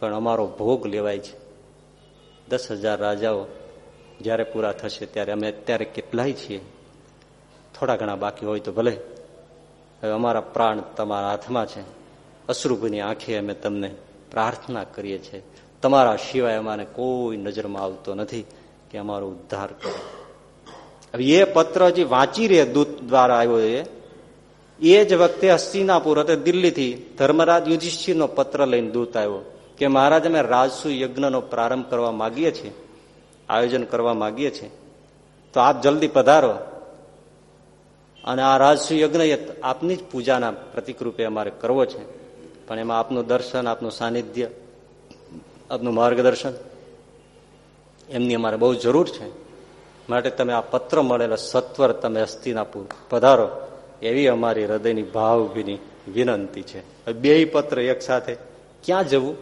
પણ અમારો ભોગ લેવાય છે. દસ હજાર રાજાઓ જ્યારે પૂરા થશે ત્યારે અમે અત્યારે કેટલાય છીએ. થોડા ઘણા બાકી હોય તો ભલે. હવે અમારા પ્રાણ તમારા હાથમાં છે. અશ્રુભની આંખે અમે તમને પ્રાર્થના કરીએ છીએ. તમારા સિવાય અમારે કોઈ નજરમાં આવતો નથી કે અમારો ઉદ્ધાર કરો. હવે એ પત્ર જે વાંચી રહે દૂત દ્વારા આવ્યો એ એ જ વખતે હસ્તિનાપુર એટલે દિલ્હીથી ધર્મરાજ યુધિષ્ઠિરનો પત્ર લઈને દૂત આવ્યો કે મહારાજ, અમે રાજસુ યજ્ઞનો પ્રારંભ કરવા માગીએ છીએ, આયોજન કરવા માગીએ છીએ. તો આપ જલ્દી પધારો. અને આ રાજસુ યજ્ઞ આપની જ પૂજાના પ્રતિક રૂપે અમારે કરવો છે. પણ એમાં આપનું દર્શન, આપનું સાનિધ્ય, આપનું માર્ગદર્શન એમની અમારે બહુ જરૂર છે. માટે તમે આ પત્ર મળેલો સત્વર તમે હસ્તિનાપુર પધારો. એવી અમારી હૃદયની ભાવભીની વિનંતી છે. બે પત્ર એક સાથે. ક્યાં જવું?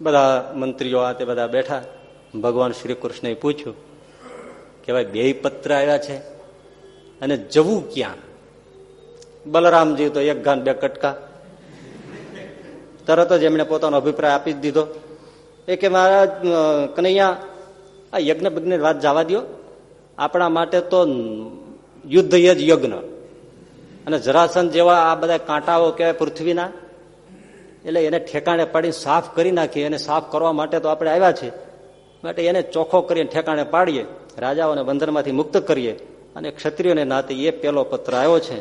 બધા મંત્રીઓ આ તે બધા બેઠા. ભગવાન શ્રી કૃષ્ણએ પૂછ્યું કે ભાઈ બે પત્ર આવ્યા છે. અને જવું ક્યાં? બલરામજી તો એક ગાન બે કટકા. તરત જ એમણે પોતાનો અભિપ્રાય આપી જ દીધો. એ કે મારા કનૈયા, આ યજ્ઞ બજ્ઞ વાત જવા દો આપણા માટે તો યુદ્ધ જ યજ્ઞ. અને જરાસન જેવા આ બધા કાંટાઓ કહેવાય પૃથ્વીના. એટલે એને ઠેકાણે પાડીને સાફ કરી નાખીએ એને સાફ કરવા માટે તો આપણે આવ્યા છે માટે એને ચોખ્ખો કરીને ઠેકાણે પાડીએ, રાજાઓને બંધનમાંથી મુક્ત કરીએ અને ક્ષત્રિયોને નાતે એ પેલો પત્ર આવ્યો છે,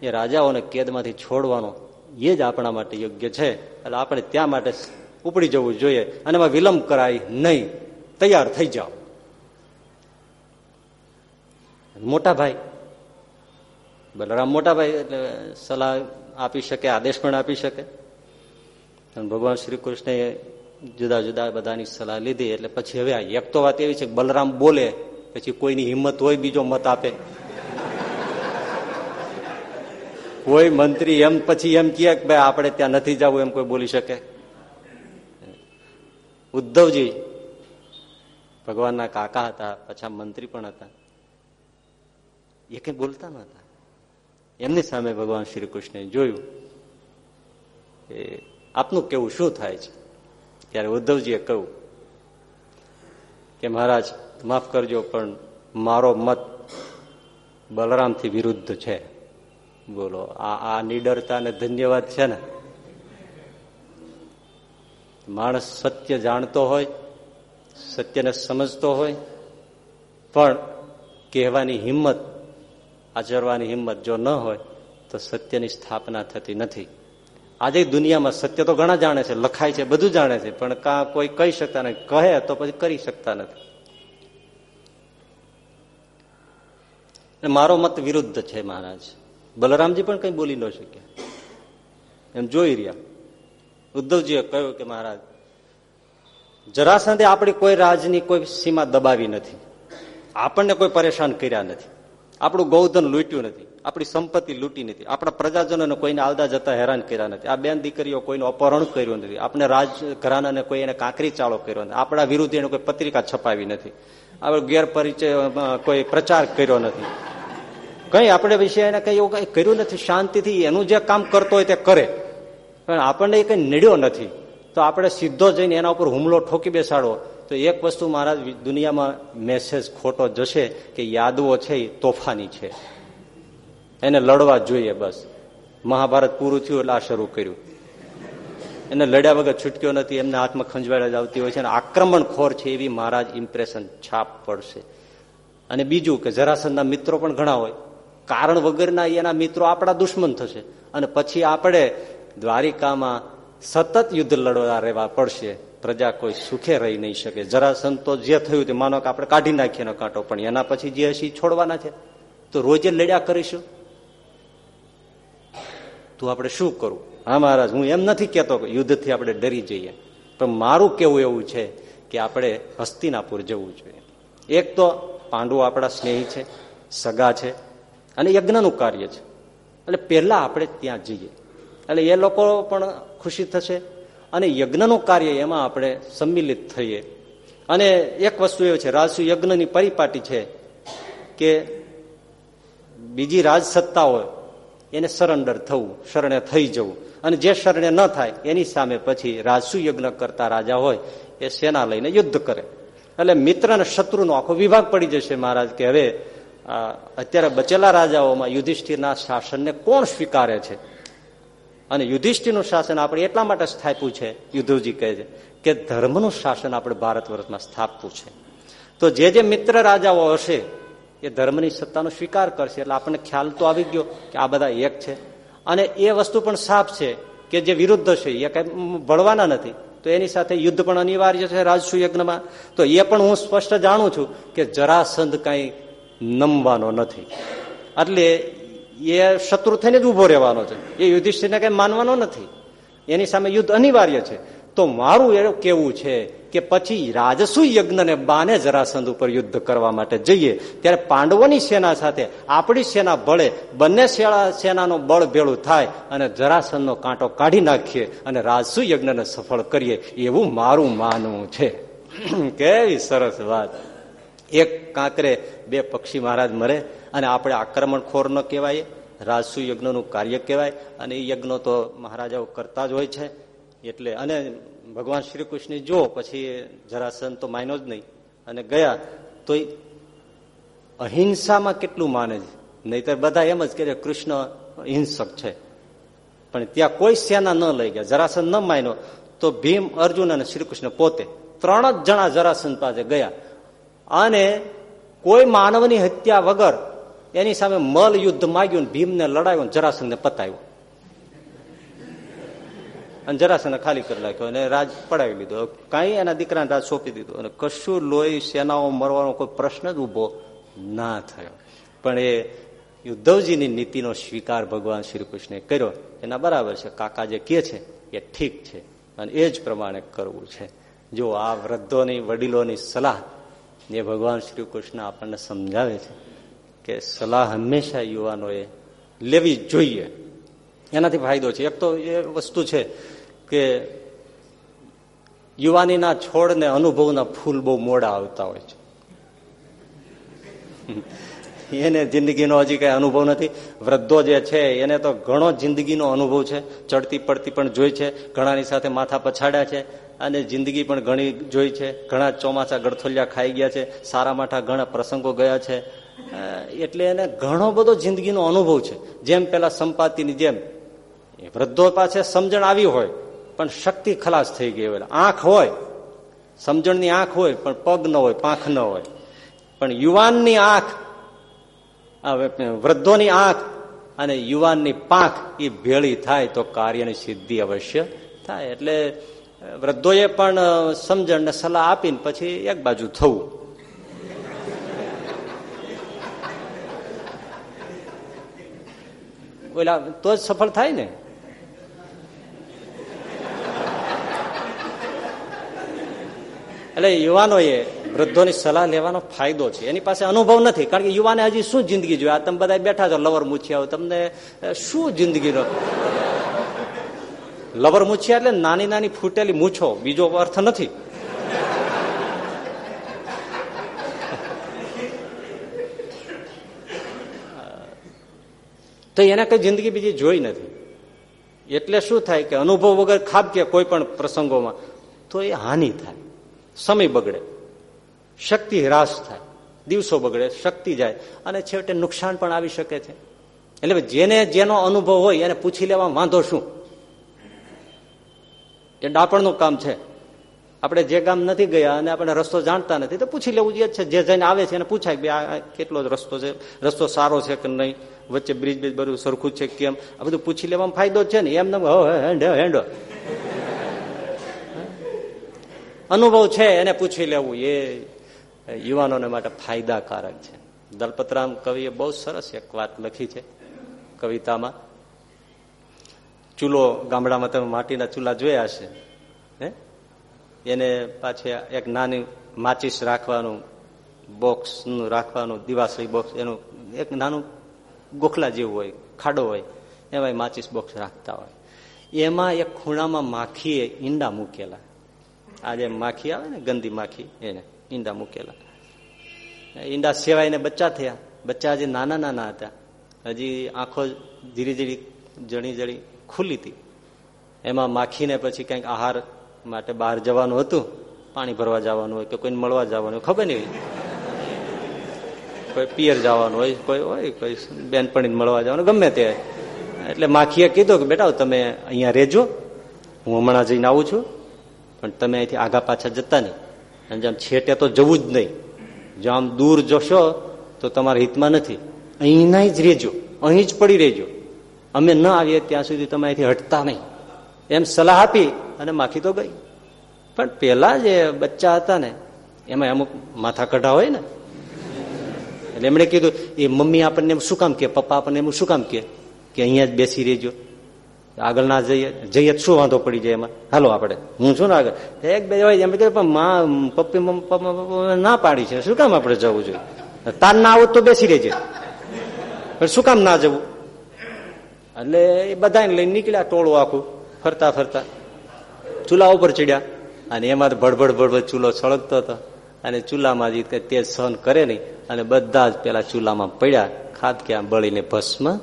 એ રાજાઓને કેદમાંથી છોડવાનો એ જ આપણા માટે યોગ્ય છે. એટલે આપણે ત્યાં માટે ઉપડી જવું જોઈએ અને એમાં વિલંબ કરાય નહીં. તૈયાર થઈ જાઓ. મોટા ભાઈ, બલરામ મોટા ભાઈ એટલે સલાહ આપી શકે, આદેશ પણ આપી શકે. ભગવાન શ્રી કૃષ્ણએ જુદા જુદા બધાની સલાહ લીધી. એટલે પછી હવે એક તો વાત એવી છે બલરામ બોલે, પછી કોઈની હિંમત હોય બીજો મત આપે. કોઈ મંત્રી એમ પછી એમ કહે કે ભાઈ આપણે ત્યાં નથી જવું, એમ કોઈ બોલી શકે. ઉદ્ધવજી, ભગવાનના કાકા હતા, પછા મંત્રી પણ હતા. એ કઈ બોલતા ન હતા એમની સામે ભગવાન શ્રી કૃષ્ણે જોયું કે આપનું કેવું શું થાય છે? ત્યારે ઉદ્ધવજીએ કહ્યું કે મહારાજ, માફ કરજો, પણ મારો મત બલરામથી વિરુદ્ધ છે. બોલો, આ આ નિડરતા ને ધન્યવાદ છે ને? માણસ સત્ય જાણતો હોય, સત્યને સમજતો હોય, પણ કહેવાની હિંમત, આચરવાની હિંમત જો ન હોય, તો સત્યની સ્થાપના થતી નથી. આજે દુનિયામાં સત્ય તો ઘણા જાણે છે, લખાય છે, બધું જાણે છે, પણ કા કોઈ કહી શકતા નથી. કહે તો પછી કરી શકતા નથી. મારો મત વિરુદ્ધ છે મહારાજ. બલરામજી પણ કઈ બોલી ન શક્યા. એમ જોઈ રહ્યા. ઉદ્ધવજીએ કહ્યું કે મહારાજ જરાસંધે આપણી કોઈ રાજની કોઈ સીમા દબાવી નથી. આપણને કોઈ પરેશાન કર્યા નથી. આપણું ગૌધન લૂંટ્યું નથી. આપણી સંપત્તિ લૂંટી નથી. આપણા પ્રજાજનોને કોઈને આલદા જતા હેરાન કર્યા નથી. આ બેન દીકરીઓ કોઈનું અપહરણ કર્યું નથી. આપણે રાજઘરાનાને કોઈ એને કાંકરી ચાળો કર્યો નથી. આપણા વિરુદ્ધ એને કોઈ પત્રિકા છપાવી નથી. આપણે ગેરપરિચય કોઈ પ્રચાર કર્યો નથી. કઈ આપણે વિશે એને કઈ એવું કઈ કર્યું નથી. શાંતિથી એનું જે કામ કરતો હોય તે કરે. પણ આપણને એ કઈ નડ્યો નથી. તો આપણે સીધો જઈને એના ઉપર હુમલો ઠોકી બેસાડવો. તો એક વસ્તુ મહારાજ, દુનિયામાં મેસેજ ખોટો જશે કે યાદવો છે એ તોફાની છે. એને લડવા જોઈએ બસ. મહાભારત પૂરું થયું એટલે આ શરૂ કર્યું. એને લડ્યા વગર છૂટક્યો નથી, એમના હાથમાં ખંજવાળા જ આવતી હોય છે અને આક્રમણ ખોર છે એવી મહારાજ ઇમ્પ્રેશન છાપ પડશે. અને બીજું કે જરાસંદના મિત્રો પણ ઘણા હોય. કારણ વગરના એના મિત્રો આપણા દુશ્મન થશે. અને પછી આપણે દ્વારિકામાં સતત યુદ્ધ લડવા રહેવા પડશે. પ્રજા કોઈ સુખે રહી નહીં શકે. જરાસંત તો જે થયું તે માનો કે આપણે કાઢી નાખીએ કાંટો. પણ એના પછી જે હશે છોડવાના છે. તો રોજે લડ્યા કરીશું. તું આપણે શું કરવું હા, મહારાજ, હું એમ નથી કેતો કે યુદ્ધથી આપણે ડરી જઈએ. પણ મારું કેવું એવું છે કે આપણે હસ્તિનાપુર જવું જોઈએ. એક તો પાંડવો આપણા સ્નેહી છે, સગા છે, અને યજ્ઞનું કાર્ય છે. એટલે પહેલા આપણે ત્યાં જઈએ. એટલે એ લોકો પણ ખુશી થશે અને યજ્ઞનું કાર્ય એમાં આપણે સંમિલિત થઈએ. અને એક વસ્તુ એ છે, રાજસુ યજ્ઞની પરિપાટી છે કે બીજી રાજસત્તા હોય એને સરેન્ડર થવું, શરણે થઈ જવું. અને જે શરણે ન થાય, એની સામે પછી રાજસુ યજ્ઞ કરતા રાજા હોય, એ સેના લઈને યુદ્ધ કરે. એટલે મિત્ર અને શત્રુનો આખો વિભાગ પડી જશે મહારાજ, કે હવે અત્યારે બચેલા રાજાઓમાં યુધિષ્ઠિરના શાસનને કોણ સ્વીકારે છે? અને યુધિષ્ઠિરનું શાસન આપણે એટલા માટે સ્થાપ્યું છે યુદ્ધવજી કહે છે, કે ધર્મનું શાસન આપણે ભારત વર્ષમાં સ્થાપવું છે. તો જે જે મિત્ર રાજાઓ હશે એ ધર્મની સત્તાનો સ્વીકાર કરશે. એટલે આપણને ખ્યાલ તો આવી ગયો કે આ બધા એક છે. અને એ વસ્તુ પણ સાફ છે કે જે વિરુદ્ધ છે, એ કઈ ભળવાના નથી. તો એની સાથે યુદ્ધ પણ અનિવાર્ય છે રાજસુ યજ્ઞમાં. તો એ પણ હું સ્પષ્ટ જાણું છું કે જરાસંધ કઈ નમવાનો નથી. એટલે એ શત્રુ થઈને જ ઊભો રહેવાનો છે. એ યુધિષ્ઠિરને કઈ માનવાનો નથી. એની સામે યુદ્ધ અનિવાર્ય છે. તો મારું એવું કેવું છે કે પછી રાજસુ યજ્ઞને બાને જરાસંધ ઉપર યુદ્ધ કરવા માટે જઈએ. ત્યારે પાંડવોની સેના સાથે, આપણી સેના ભળે બંને સેનાનો બળ ભેળું થાય અને જરાસંધનો કાંટો કાઢી નાખીએ અને રાજસુ યજ્ઞને સફળ કરીએ એવું મારું માનવું છે. કેવી સરસ વાત. એક કાંકરે બે પક્ષી મહારાજ મરે અને આપણે આક્રમણખોર ન કહેવાય, રાજસુ યજ્ઞનું કાર્ય કહેવાય અને એ યજ્ઞો તો મહારાજાઓ કરતા જ હોય છે. એટલે અને ભગવાન શ્રી કૃષ્ણ જો, પછી જરાસન તો માન્યો જ નહીં. અને ગયા તો અહિંસામાં કેટલું માને છે? નહીતર બધા એમ જ કે કૃષ્ણ હિંસક છે. પણ ત્યાં કોઈ સેના ન લઈ ગયા. જરાસન ન માન્યો, તો ભીમ, અર્જુન અને શ્રીકૃષ્ણ પોતે ત્રણ જ જણા જરાસન પાસે ગયા. અને કોઈ માનવની હત્યા વગર એની સામે મલ યુદ્ધ માગ્યું ભીમને લડાયું જરાસંઘને પતાવ્યું. અને જરાસને ખાલી કરી નાખ્યો અને રાજ પડાવી લીધો. કઈ એના દીકરાને રાજ સોંપી દીધો. અને કશું લોહી, સેનાઓ, મરવાનો કોઈ પ્રશ્ન જ ઊભો ના થયો. પણ એ યુદ્ધવજીની નીતિનો સ્વીકાર ભગવાન શ્રી કૃષ્ણે કર્યો. એના બરાબર છે, કાકા જે કહે છે, એ ઠીક છે. અને એ જ પ્રમાણે કરવું છે. જો આ વૃદ્ધોની, વડીલોની સલાહ એ ભગવાન શ્રી કૃષ્ણ આપણને સમજાવે છે કે સલાહ હંમેશા યુવાનોએ લેવી જોઈએ. એનાથી ફાયદો છે. એક તો એ વસ્તુ છે કે યુવાનીના છોડને અનુભવના ફૂલ બહુ મોડા આવતા હોય છે. એને જિંદગીનો હજી કઈ અનુભવ નથી. વૃદ્ધો જે છે, એને તો ઘણો જિંદગીનો અનુભવ છે. ચડતી પડતી પણ જોઈ છે. ઘણાની સાથે માથા પછાડ્યા છે. અને જિંદગી પણ ઘણી જોઈ છે. ઘણા ચોમાસા ગળથોલિયા ખાઈ ગયા છે. સારા માઠા ઘણા પ્રસંગો ગયા છે. એટલે એને ઘણો બધો જિંદગીનો અનુભવ છે. જેમ પેલા સંપાતિની જેમ વૃદ્ધો પાસે સમજણ આવી હોય, પણ શક્તિ ખલાસ થઈ ગઈ હોય. આંખ હોય, સમજણની આંખ હોય, પણ પગ ન હોય, પાંખ ન હોય. પણ યુવાનની આંખ વૃદ્ધોની આંખ અને યુવાનની પાંખ, એ ભેળી થાય તો કાર્યની સિદ્ધિ અવશ્ય થાય. એટલે વૃદ્ધોએ પણ સમજણ ને સલાહ આપીને પછી એક બાજુ થવું. ઓલા, તો જ સફળ થાય ને? એટલે યુવાનોએ વૃદ્ધોની સલાહ લેવાનો ફાયદો છે. એની પાસે અનુભવ નથી. કારણ કે યુવાને હજી શું જિંદગી જોયા તમે બધા બેઠા છો, લવર મૂછિયા તમને શું જિંદગીનો લવર મૂછિયા એટલે નાની નાની ફૂટેલી મૂછો. બીજો અર્થ નથી. તો એને કઈ જિંદગી બીજી જોઈ નથી. એટલે શું થાય કે અનુભવ વગર ખાબકે કોઈ પણ પ્રસંગોમાં તો એ હાનિ થાય. સમય બગડે, શક્તિ હ્રાસ થાય, દિવસો બગડે, શક્તિ જાય, અને છેવટે નુકસાન પણ આવી શકે છે. એટલે જેને જેનો અનુભવ હોય એને પૂછી લેવા વાંધો શું? એ ડાપણનું કામ છે. આપણે જે ગામ નથી ગયા અને આપણે રસ્તો જાણતા નથી, તો પૂછી લેવું જોઈએ છે. જે જઈને આવે છે એને પૂછાય કે આ કેટલો રસ્તો છે, રસ્તો સારો છે કે નહીં? વચ્ચે બ્રિજ બ્રિજ બધું સરખું છે કેમ? આ બધું પૂછી લેવામાં ફાયદો છે ને. એમને હેંડો હેન્ડો અનુભવ છે, એને પૂછી લેવું. એ યુવાનોને માટે ફાયદાકારક છે. દલપતરામ કવિએ બહુ સરસ એક વાત લખી છે કવિતામાં. ચૂલો ગામડામાં તમે માટીના ચૂલા જોયા હશે, હે? એને પાછી એક નાની માચીસ રાખવાનું બોક્સનું રાખવાનું, દિવાસળી બોક્સ એનું એક નાનું ગોખલા જેવું હોય, ખાડો હોય એમાં માચીસ બોક્સ રાખતા હોય. એમાં એક ખૂણામાં માખીએ ઈંડા મૂકેલા. આ જે માખી આવે ને, ગંદી માખી, એને ઈંડા મૂકેલા. ઈંડા સેવાઈને બચ્ચા થયા. બચ્ચા હજી નાના નાના હતા. હજી આંખો ધીરે ધીરે જણી જણી ખુલી હતી. એમાં માખીને પછી કંઈક આહાર માટે બહાર જવાનું હતું. પાણી ભરવા જવાનું હોય કે કોઈને મળવા જવાનું હોય, ખબર નહીં. કોઈ પિયર જવાનું હોય, કોઈ હોય, કોઈ બેનપણી મળવા જવાનું, ગમે તે એટલે માખીએ કીધું કે, બેટા તમે અહીંયા રહેજો. હું હમણાં જઈને આવું છું. પણ તમે અહીંથી આઘા પાછા જતા નહીં. અને જેમ છેટે તો જવું જ નહીં. જો આમ દૂર જશો, તો તમારા હિતમાં નથી. અહીંના જ રહેજો. અહીં જ પડી રહેજો. અમે ન આવીએ ત્યાં સુધી તમે અહીંથી હટતા નહીં. એમ સલાહ આપી અને માખી તો ગઈ. પણ પેલા જે બચ્ચા હતા ને, એમાં અમુક માથા કઢા હોય ને. એટલે એમણે કીધું, એ મમ્મી આપણને એમ શું કામ કે પપ્પા આપણને એમ શું કામ કે અહીંયા જ બેસી રહેજો. આગળ ના જઈએ જઈએ શું વાંધો પડી જાય એમાં? હાલો આપણે, હું છું ને આગળ. એક બે હોય એમ કે પણ માં, પપ્પી ના પાડી છે. શું કામ આપણે જવું જોઈએ તાર ના આવું તો બેસી રહેજે. પણ શું કામ ના જવું? એટલે એ બધાને લઈને નીકળ્યા ટોળું આખું, ફરતા ફરતા. ચૂલા ઉપર ચડ્યા. અને એમાં ભડભડ ભડભડ ચૂલો સળગતો હતો. અને ચૂલામાં જ તેજ સહન કરે નહીં. અને બધા જ પેલા ચૂલામાં પડ્યા. ખાદ ક્યાં બળીને ભસ્મ.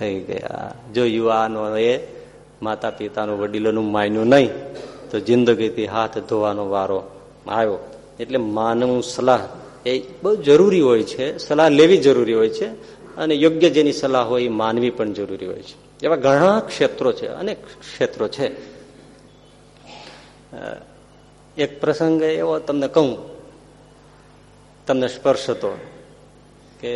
થઈ ગયા. જો યુવાનો એ માતા પિતાનું વડીલોનું માન્યું નહીં, તો જિંદગીથી હાથ ધોવાનો વારો આવ્યો. એટલે માનવું સલાહ એ બહુ જરૂરી હોય છે, સલાહ લેવી જરૂરી હોય છે, અને યોગ્ય જેની સલાહ હોય એ માનવી પણ જરૂરી હોય છે. એવા ઘણા ક્ષેત્રો છે, અનેક ક્ષેત્રો છે. એક પ્રસંગ એવો તમને કહું, તમને સ્પર્શ હતો કે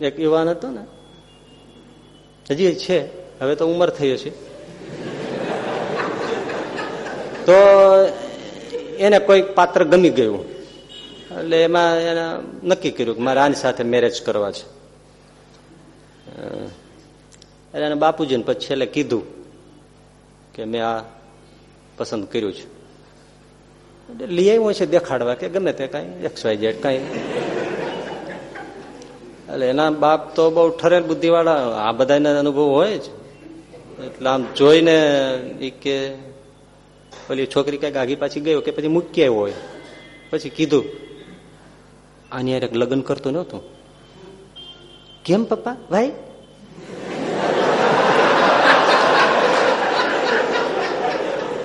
એક યુવાન હતો ને, હજી છે, હવે તો ઉંમર થઈ હશે. તો એને કોઈ પાત્ર ગમી ગયું. એટલે એમાં એને નક્કી કર્યું કે મારે આની સાથે મેરેજ કરવા છે. એટલે એને બાપુજીને પછી છેલ્લે કીધું કે મેં આ પસંદ કર્યું છે. એટલે લઈ આવ્યું છે દેખાડવા કે ગમે તે કઈ એક્સ વાય ઝેડ કઈ. એટલે એના બાપ તો બહુ ઠરેલ બુદ્ધિવાળા. આ બધાના અનુભવ હોય જ. એટલે આમ જોઈને એ કે પેલી છોકરી કંઈક આગી પાછી ગયો કે પછી મૂકી હોય? પછી કીધું, આની યાર લગ્ન કરતો નહોતું. કેમ પપ્પા? ભાઈ?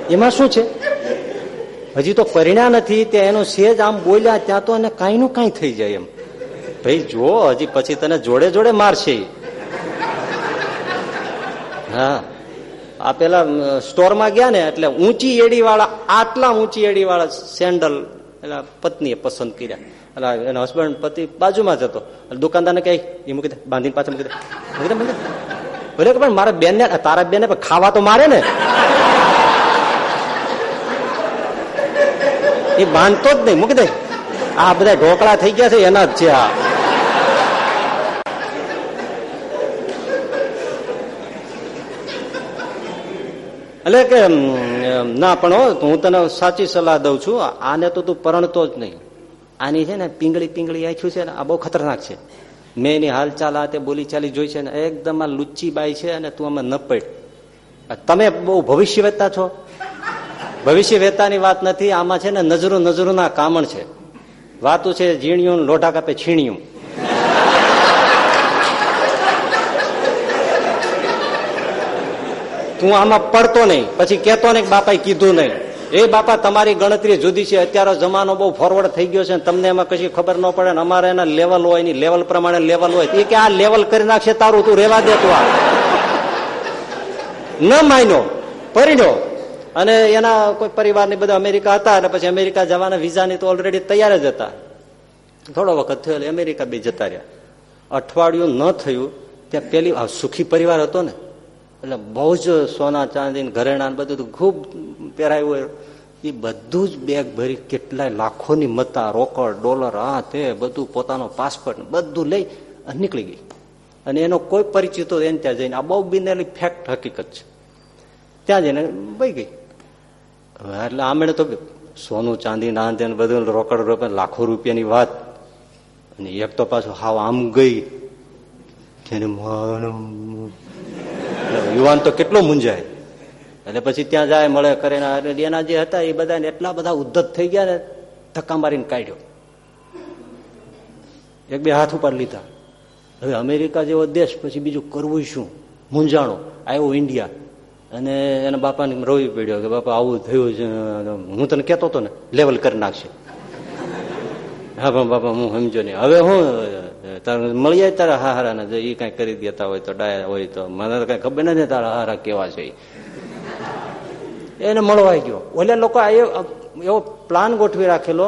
એમાં શું છે? હજી તો પરિણામ નથી, ત્યાં એનું સેજ આમ બોલ્યા, ત્યાં તો એને કાંઈ નું કાંઈ થઈ જાય એમ. ભાઈ જો હજી પછી તને જોડે જોડે મારશે. હા. આ પેલા સ્ટોરમાં ગયા ને, એટલે ઊંચી એડી આટલા ઊંચી એડી વાળા સેન્ડલ, એના પત્નીએ પસંદ કર્યા. એટલે એના હસબન્ડ પતિ બાજુમાં જ હતો. દુકાનદારને કઈ એ મૂકી દે, બાંધીને પાછા મૂકી દે. મૂકી દે મૂકી દે. ભલે પણ મારા બેન ને તારા બેન ને ખાવા તો મારે ને. એ બાંધતો જ નહીં. મૂકી દે. આ બધા ઢોકળા થઈ ગયા છે, એના જ છે આ. એટલે કે ના, પણ હું તને સાચી સલાહ દઉં છું. આને તો તું પરણતો જ નહીં. આની છે ને, પીંગળી પીંગળી આખ્યું છે ને, આ બહુ ખતરનાક છે. મેં એની હાલચાલ આ તે બોલી ચાલી જોઈ છે ને, એકદમ આ લુચ્ચી બાઈ છે અને તું આમાં ન પડ તમે બહુ ભવિષ્યવેતા છો. ભવિષ્યવેતાની વાત નથી, આમાં છે ને, નજરો નજરોના કામણ છે. વાતું છે ઝીણિયું લોઢા કાપે છીણિયું તું આમાં પડતો નહીં. પછી કેતો નહીં બાપાએ કીધું નહીં. એ બાપા, તમારી ગણતરી જુદી છે. અત્યારે જમાનો બહુ ફોરવર્ડ થઈ ગયો છે તમને એમાં કશી ખબર ન પડે ને અમારે એના લેવલ હોયની લેવલ પ્રમાણે લેવલ હોય. એ કે આ લેવલ કરી નાખશે તારું, તું રેવા દે તું આ. ન માન્યો. પરિણ્યો. અને એના કોઈ પરિવારની બધા અમેરિકા હતા અને પછી અમેરિકા જવાના વિઝાની તો ઓલરેડી તૈયાર જ હતા. થોડો વખત થયો અમેરિકા બી જતા રહ્યા. અઠવાડિયું ન થયું, ત્યાં પેલી સુખી પરિવાર હતો ને એટલે બહુ જ સોના ચાંદી ઘરેણા બધું ખૂબ પહેરાયું હોય. એ બધું જ બેગ ભરી કેટલાય લાખોની મતા રોકડ, ડોલર, આ તે બધું પોતાનો પાસપોર્ટ બધું લઈ નીકળી ગઈ. અને એનો કોઈ પરિચિતો એને ત્યાં જઈને, આ બહુ બિનેલી ફેક્ટ હકીકત છે. ત્યાં જઈને વહી ગઈ. એટલે આમણે તો સોનું ચાંદી ના તેને બધું રોકડ રોકડ લાખો રૂપિયાની વાત. અને એક તો પાછું હાવ આમ ગઈ. યુવાન તો કેટલો મૂંઝાય. એટલે પછી ત્યાં જાય, મળે, કરે એના જે હતા, એ બધા એટલા બધા ઉદ્ધત થઈ ગયા ને, ધક્કા મારીને કાઢ્યો. એક બે હાથ ઉપર લીધા. હવે અમેરિકા જેવો દેશ, પછી બીજું કરવું શું? મૂંઝાણો. આવ્યો ઇન્ડિયા. અને એના બાપાને રોવી પડ્યો કે, બાપા, આવું થયું છે હું તને કેતો હતો ને લેવલ કરી નાખશે. હા, પણ બાપા, હું સમજો નહીં. હવે હું મળી જાય તારા હારા ને એ કઈ કરી દેતા હોય તો ડાયા હોય તો. મને કઈ ખબર નથી તારા હારા કેવા છે એને મળવાઈ ગયો. ઓલે લોકો એવો પ્લાન ગોઠવી રાખેલો,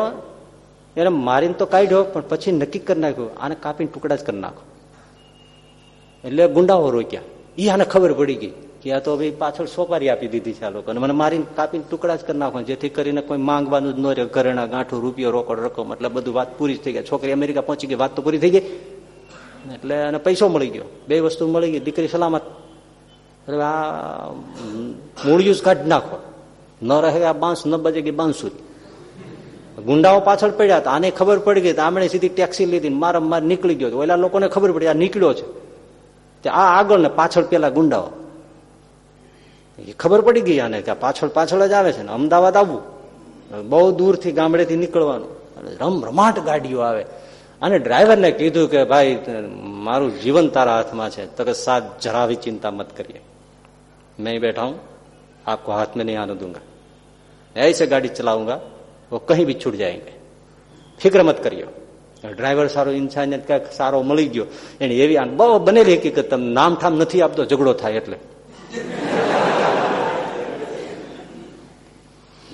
એને મારીને તો કાઢ્યો, પણ પછી નક્કી કરી નાખ્યું, આને કાપીને ટુકડા જ કરી નાખો એટલે ગુંડાઓ રોક્યા. એ આને ખબર પડી ગઈ. કે આ તો ભાઈ પાછળ સોપારી આપી દીધી છે આ લોકોને. મને મારીને કાપીને ટુકડા જ કરી નાખો જેથી કરીને કોઈ માંગવાનું જ ન રહે. ઘરેણા, ગાંઠું, રૂપિયો, રોકડ, રકમ, એટલે બધું વાત પૂરી થઈ ગઈ. છોકરી અમેરિકા પહોંચી ગઈ, વાત તો પૂરી થઈ ગઈ. એટલે અને પૈસો મળી ગયો. બે વસ્તુ મળી ગઈ. દીકરી સલામત. એટલે આ મૂળિયું જ કાઢી નાખો. ન રહે આ બાંસ, ન બજે કે બાંસુરી ગુંડાઓ પાછળ પડ્યા હતા. આને ખબર પડી ગઈ આમણે સીધી ટેક્સી લીધી મારા માર નીકળી ગયો ઓલા લોકોને ખબર પડી આ નીકળ્યો છે. આ આગળ ને પાછળ પેલા ગુંડાઓ. એ ખબર પડી ગઈ આને કે પાછળ પાછળ જ આવે છે ને. અમદાવાદ આવવું બહુ દૂરથી ગામડેથી નીકળવાનું. રમ રમાટ ગાડીઓ આવે. અને ડ્રાઈવરને કીધું કે ભાઈ, મારું જીવન તારા હાથમાં છે. તો કે સાત જરાવી ચિંતા મત કરીએ. મેં બેઠા હું. આપકો હાથ મેં નહીં આને દૂંગા. એસે ગાડી ચલાવુંગા. તો કહી બી છૂટ જાયંગે ફિક્ર મત કરિયો ડ્રાઈવર સારો ઇન્સાન ક્યાંક સારો મળી ગયો. એની એવી બહુ બનેલી હકીકત. તમે નામ ઠામ નથી આપતો. ઝઘડો થાય એટલે.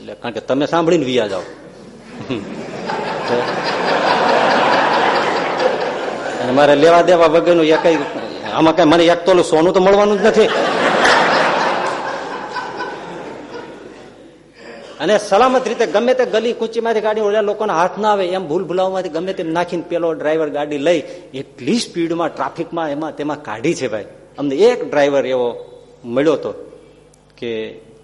એટલે કારણ કે તમે સાંભળીને વિયા જાઓ. અને મારે લેવા દેવા વગરનું એક આમાં કઈ મને એક તોલું સોનું તો મળવાનું જ નથી. અને સલામત રીતે ગમે તે ગલી કૂચીમાંથી ગાડી ઓલા લોકોના હાથ ના આવે એમ ભૂલ ભૂલાવમાંથી ગમે તેમ નાખીને પેલો ડ્રાઈવર ગાડી લઈ, એટલી સ્પીડમાં, ટ્રાફિકમાં એમાં તેમાં કાઢી છે ભાઈ. અમને એક ડ્રાઈવર એવો મળ્યો હતો કે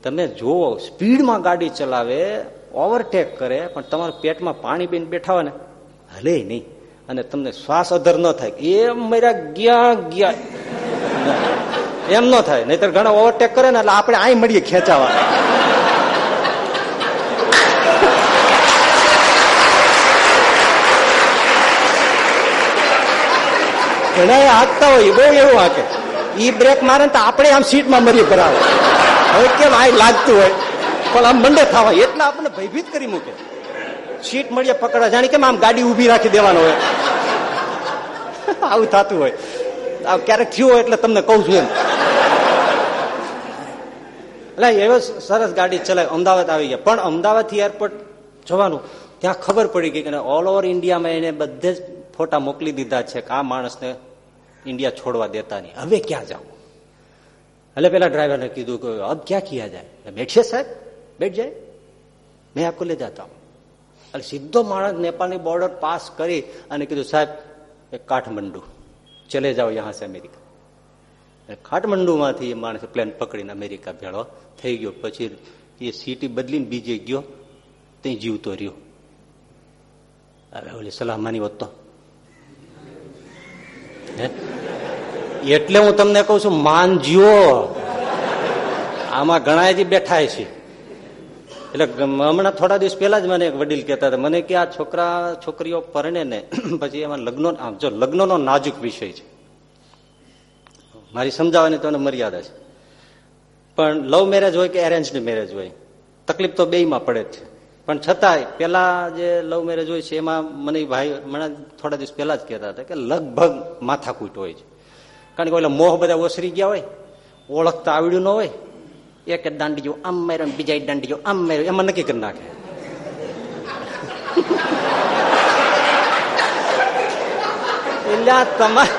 તમે જુઓ, સ્પીડમાં ગાડી ચલાવે, ઓવરટેક કરે, પણ તમારા પેટમાં પાણી પીને બેઠા હોય ને હલે નહીં. અને તમને શ્વાસ અધર ન થાય. એ મર્યા ગયા ગયા. એમ ન થાય. નહીતર ઘણા ઓવરટેક કરે ને એટલે આપણે અહીં મળીએ ખેંચાવા. ઘણા હાંકતા હોય, બહુ એવું હાકે. ઈ બ્રેક મારે તો આપણે આમ સીટમાં મરી ભરાવે હવે કેમ આ લાગતું હોય? પણ આમ મંડે થવા એટલા આપણને ભયભીત કરી મૂકે. સીટ મળીએ પકડા જાણે કેમ આમ ગાડી ઊભી રાખી દેવાનો હોય? આવું થતું હોય. આ ક્યારેક થયું હોય એટલે તમને કહું છું એમ. એટલે એવો સરસ ગાડી ચલાવી અમદાવાદ આવી ગયા. પણ અમદાવાદ એરપોર્ટ જવાનું, ત્યાં ખબર પડી ગઈ કે ઓલ ઓવર ઇન્ડિયામાં એને બધે જ ફોટા મોકલી દીધા છે કે આ માણસને ઇન્ડિયા છોડવા દેતા નહીં. હવે ક્યાં જાવ? એટલે પેલા ડ્રાઈવરને કીધું કે અબ ક્યાં કિયા જાય? બેઠીએ સાહેબ, બેઠ જાય. મેં આપકો લે જાતા હું. એટલે સીધો માણસ નેપાળની બોર્ડર પાસ કરી અને કીધું, સાહેબ કાઠમંડુ, ચલે જાઓ યહાં સે અમેરિકા. કાઠમંડુમાંથી એ માણસ પ્લેન પકડીને અમેરિકા ભેળો થઈ ગયો. પછી એ સિટી બદલીને બીજે ગયો. ત્યાં જીવતો રહ્યો. હવે ઓલી સલાહ માની તો. એટલે હું તમને કઉ છું, માન જીવો. આમાં ઘણા હજી બેઠા છે એટલે હમણાં થોડા દિવસ પહેલા જ મને એક વડીલ કહેતા હતા, મને કે આ છોકરા, છોકરીઓ પરણે ને, પછી એમાં લગ્નો જો લગ્નનો નાજુક વિષય છે. મારી સમજાવવાની તો મર્યાદા છે. પણ લવ મેરેજ હોય કે એરેન્જડ મેરેજ હોય, તકલીફ તો બેયમાં પડે જ છે. પણ છતાંય પેલા જે લવ મેરેજ હોય છે, એમાં મને ભાઈ મને થોડા દિવસ પહેલા જ કહેતા હતા કે લગભગ માથાકૂટ હોય છે. કારણ કે ઓલા મોહ બધા ઓસરી ગયા હોય ઓળખતા આવડ્યું ન હોય. એક દાંડી જેવું આમ મેરો બીજા દાંડી જેવું આમ મેર્યું, એમાં નક્કી કરી નાખે. એટલે તમારે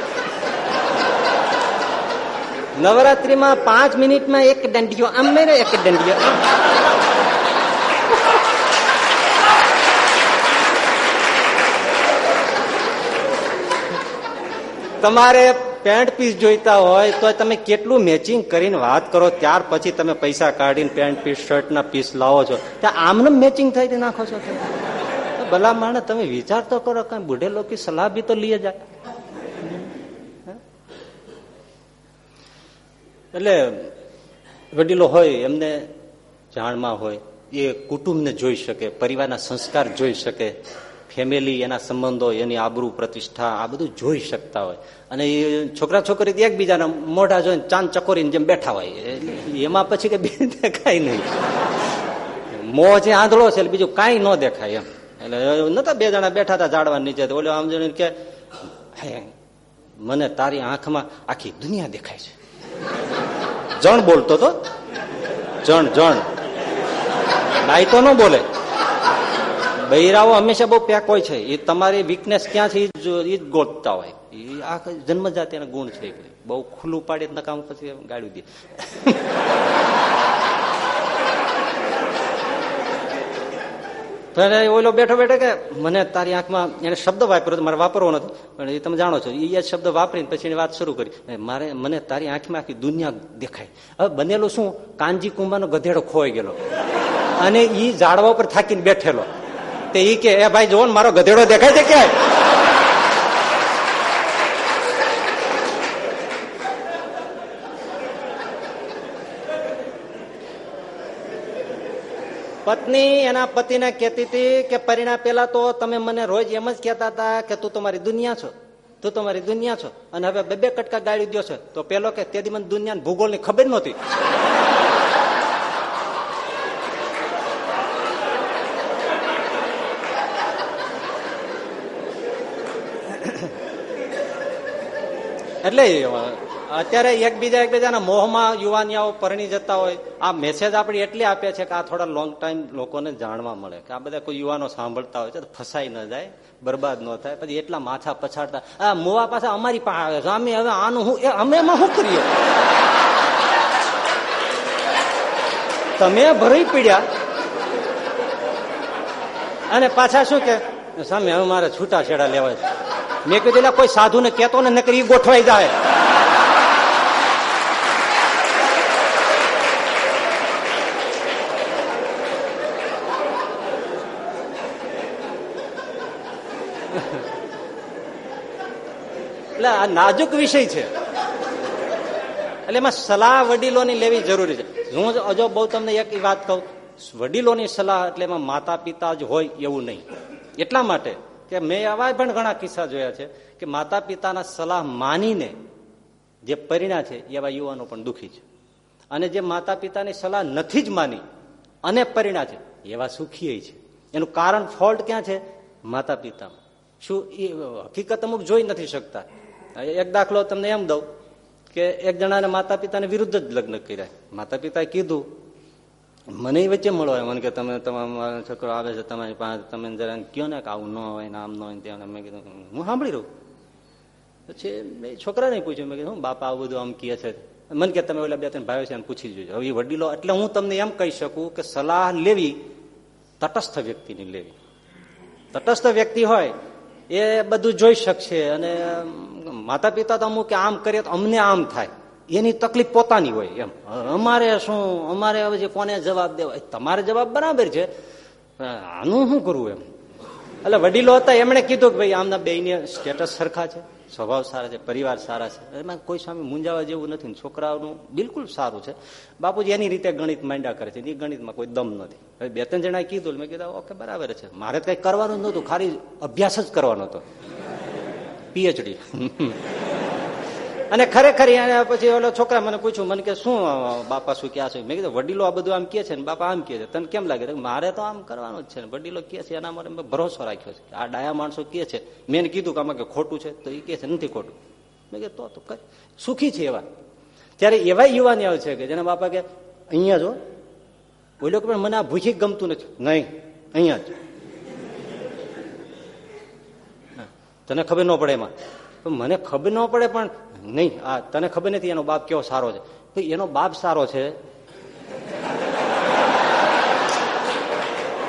નવરાત્રીમાં પાંચ મિનિટમાં એક દંડીઓ આમ મેરે એક દંડીઓ તમારે પેન્ટ પીસ જોઈતા હોય, તો તમે કેટલું મેચિંગ કરીને વાત કરો, ત્યાર પછી તમે પૈસા કાઢીને પેન્ટ પીસ, શર્ટના પીસ લાવો છો. ત્યાં આમને મેચિંગ થઈ નાખો છો ભલા માણે તમે વિચાર તો કરો, કઈ બુઢે લોકો સલાહ બી તો લઈએ જાય. એટલે વડીલો હોય, એમને જાણમાં હોય, એ કુટુંબને જોઈ શકે, પરિવારના સંસ્કાર જોઈ શકે. ફેમિલી, એના સંબંધો, એની આબરૂ પ્રતિષ્ઠા, આ બધું જોઈ શકતા હોય. અને એ છોકરા છોકરી એકબીજાના મોઢા જોઈને ચાંદ ચકોરીને જેમ બેઠા હોય. એમાં પછી કે દેખાય નહીં. મોહ જે આંધળો છે એટલે બીજું કાંઈ ન દેખાય એમ. એટલે નતા બે જણા બેઠા હતા ઝાડવા નીચે ઓલો આમ જોઈને કે મને તારી આંખમાં આખી દુનિયા દેખાય છે. જણ બોલતો તો? જણ જણ. નાઈ તો ન બોલે. બૈરાઓ હંમેશા બહુ પેક હોય છે. એ તમારી વીકનેસ ક્યાં છે એ જ ગોતતા હોય. એ આ જન્મજાત એના ગુણ છે બહુ ખુલ્લું પાડી નકામ પછી ગાડી દે. ઓલો બેઠો બેઠો કે, મને તારી આંખમાં એને શબ્દ વાપર્યો મારે વાપરવો નથી પણ એ તમે જાણો છો એ શબ્દ વાપરીને પછી એની વાત શરૂ કરી. મારે, મને તારી આંખમાં આખી દુનિયા દેખાય. હવે બનેલું શું? કાનજી કુંભાનો ગધેડો ખોવાઈ ગયેલો. અને એ ઝાડવા ઉપર થાકીને બેઠેલો. તે ઈ કે, એ ભાઈ, જોવો મારો ગધેડો દેખાય છે ક્યાંય? પત્ની એના પતિને કહેતી હતી કે, પરિણા, પેલા તો તમે મને રોજ એમ જ કહેતા હતા કે તું તમારી દુનિયા છો, તું તમારી દુનિયા છો. અને હવે બે બે કટકા ગાળી દો છે. તો પેલો કે, તેથી મને દુનિયા ભૂગોળની ખબર નહોતી. એટલે અત્યારે એકબીજા એકબીજાના મોહમાં યુવાનિયાઓ પરણી જતા હોય, આ મેસેજ આપણે એટલે આપે છે કે આ થોડા લોંગ ટાઈમ લોકોને જાણવા મળે કે આ બધા કોઈ યુવાનો સાંભળતા હોય છે તો ફસાઈ ન જાય, બરબાદ ન થાય, પછી એટલા માથા પછાડતા, આ મોવા પાછા અમારી પાસે આવે છે, અમે હવે આનું હું અમે એમાં શું કરીએ? તમે ભરાઈ પીડ્યા. અને પાછા શું કે, સામે હવે મારે છૂટા છેડા લેવા છે. મેં કીધું કોઈ સાધુ ને કેતો ને નકરી ગોઠવાઈ જાય એટલે આ નાજુક વિષય છે. એટલે એમાં સલાહ વડીલોની લેવી જરૂરી છે. હું હજો બહુ તમને એક વાત કહું. વડીલોની સલાહ એટલે એમાં માતા પિતા જ હોય એવું નહીં. એટલા માટે કે મેં આવા પણ ઘણા કિસ્સા જોયા છે કે માતા પિતાના સલાહ માનીને જે પરિણા છે એવા યુવાનો પણ દુઃખી છે. અને જે માતા પિતાની સલાહ નથી જ માની અને પરિણા છે એવા સુખી છે. એનું કારણ ફોલ્ટ ક્યાં છે? માતા પિતામાં શું એ હકીકત અમુક જોઈ નથી શકતા? એક દાખલો તમને એમ દઉં કે એક જણાને માતા પિતાને વિરુદ્ધ જ લગ્ન કર્યા. માતા પિતાએ કીધું મને વચ્ચે મળવા મને કે તમે, તમારો છોકરો આવે છે તમારી પાસે, તમે જરા કયો ને કે આવું ન હોય ને આમ ન હોય ત્યાં મેં કીધું, હું સાંભળી રહું. પછી મેં છોકરાને પૂછ્યું, મેં કીધું બાપા આવું બધું આમ કહે છે? મને કે, તમે ઓલા બે ત્રણ ભાઈઓ છે, એમ પૂછી જોજો. હવે વડીલો, એટલે હું તમને એમ કહી શકું કે સલાહ લેવી તટસ્થ વ્યક્તિની લેવી. તટસ્થ વ્યક્તિ હોય, એ બધું જોઈ શકશે અને માતા પિતા તો અમુક આમ કરીએ તો અમને આમ થાય. એની તકલીફ પોતાની હોય એમ. અમારે શું, અમારે હવે જે કોને જવાબ દેવા? તમારે જવાબ બરાબર છે. આનું શું કરવું એમ? એટલે વડીલો હતા, એમણે કીધું કે ભાઈ, આમના બે સ્ટેટસ સરખા છે, સ્વભાવ સારા છે, પરિવાર સારા છે. એમાં કોઈ સામે મૂંઝાવા જેવું નથી છોકરાઓનું બિલકુલ સારું છે. બાપુજી એની રીતે ગણિત માંડ્યા કરે છે એ ગણિતમાં કોઈ દમ નથી. હવે બે ત્રણ જણા કીધું મેં કીધું, ઓકે, બરાબર છે. મારે કઈ કરવાનું નહોતું, ખાલી અભ્યાસ જ કરવાનો હતો. પીએચડી અને ખરેખર એને પછી ઓલો છોકરા મને પૂછ્યું, મને કે શું બાપા શું ક્યાં છે? મેં કીધું, વડીલો આ બધું આમ કે છે ને, બાપા આમ કે છે. તને કેમ લાગે? મારે તો આમ કરવાનું જ છે ને. વડીલો કે છે એના માટે મેં ભરોસો રાખ્યો છે આ ડાયા માણસો કે છે. મેં કીધું કે આમાં કે ખોટું છે, તો એ કે છે, નથી ખોટું. મેં કીધું, તો કઈ સુખી છે એવા. ત્યારે એવા યુવાની આવે છે કે જેના બાપા કે, અહીંયા જો. બોલ્યો કે મને આ ભૂખી ગમતું નથી. નહીં, અહીંયા જ. તને ખબર ન પડે એમાં? મને ખબર ન પડે પણ નહીં, આ તને ખબર નથી એનો બાપ કેવો સારો છે. ભાઈ, એનો બાપ સારો છે.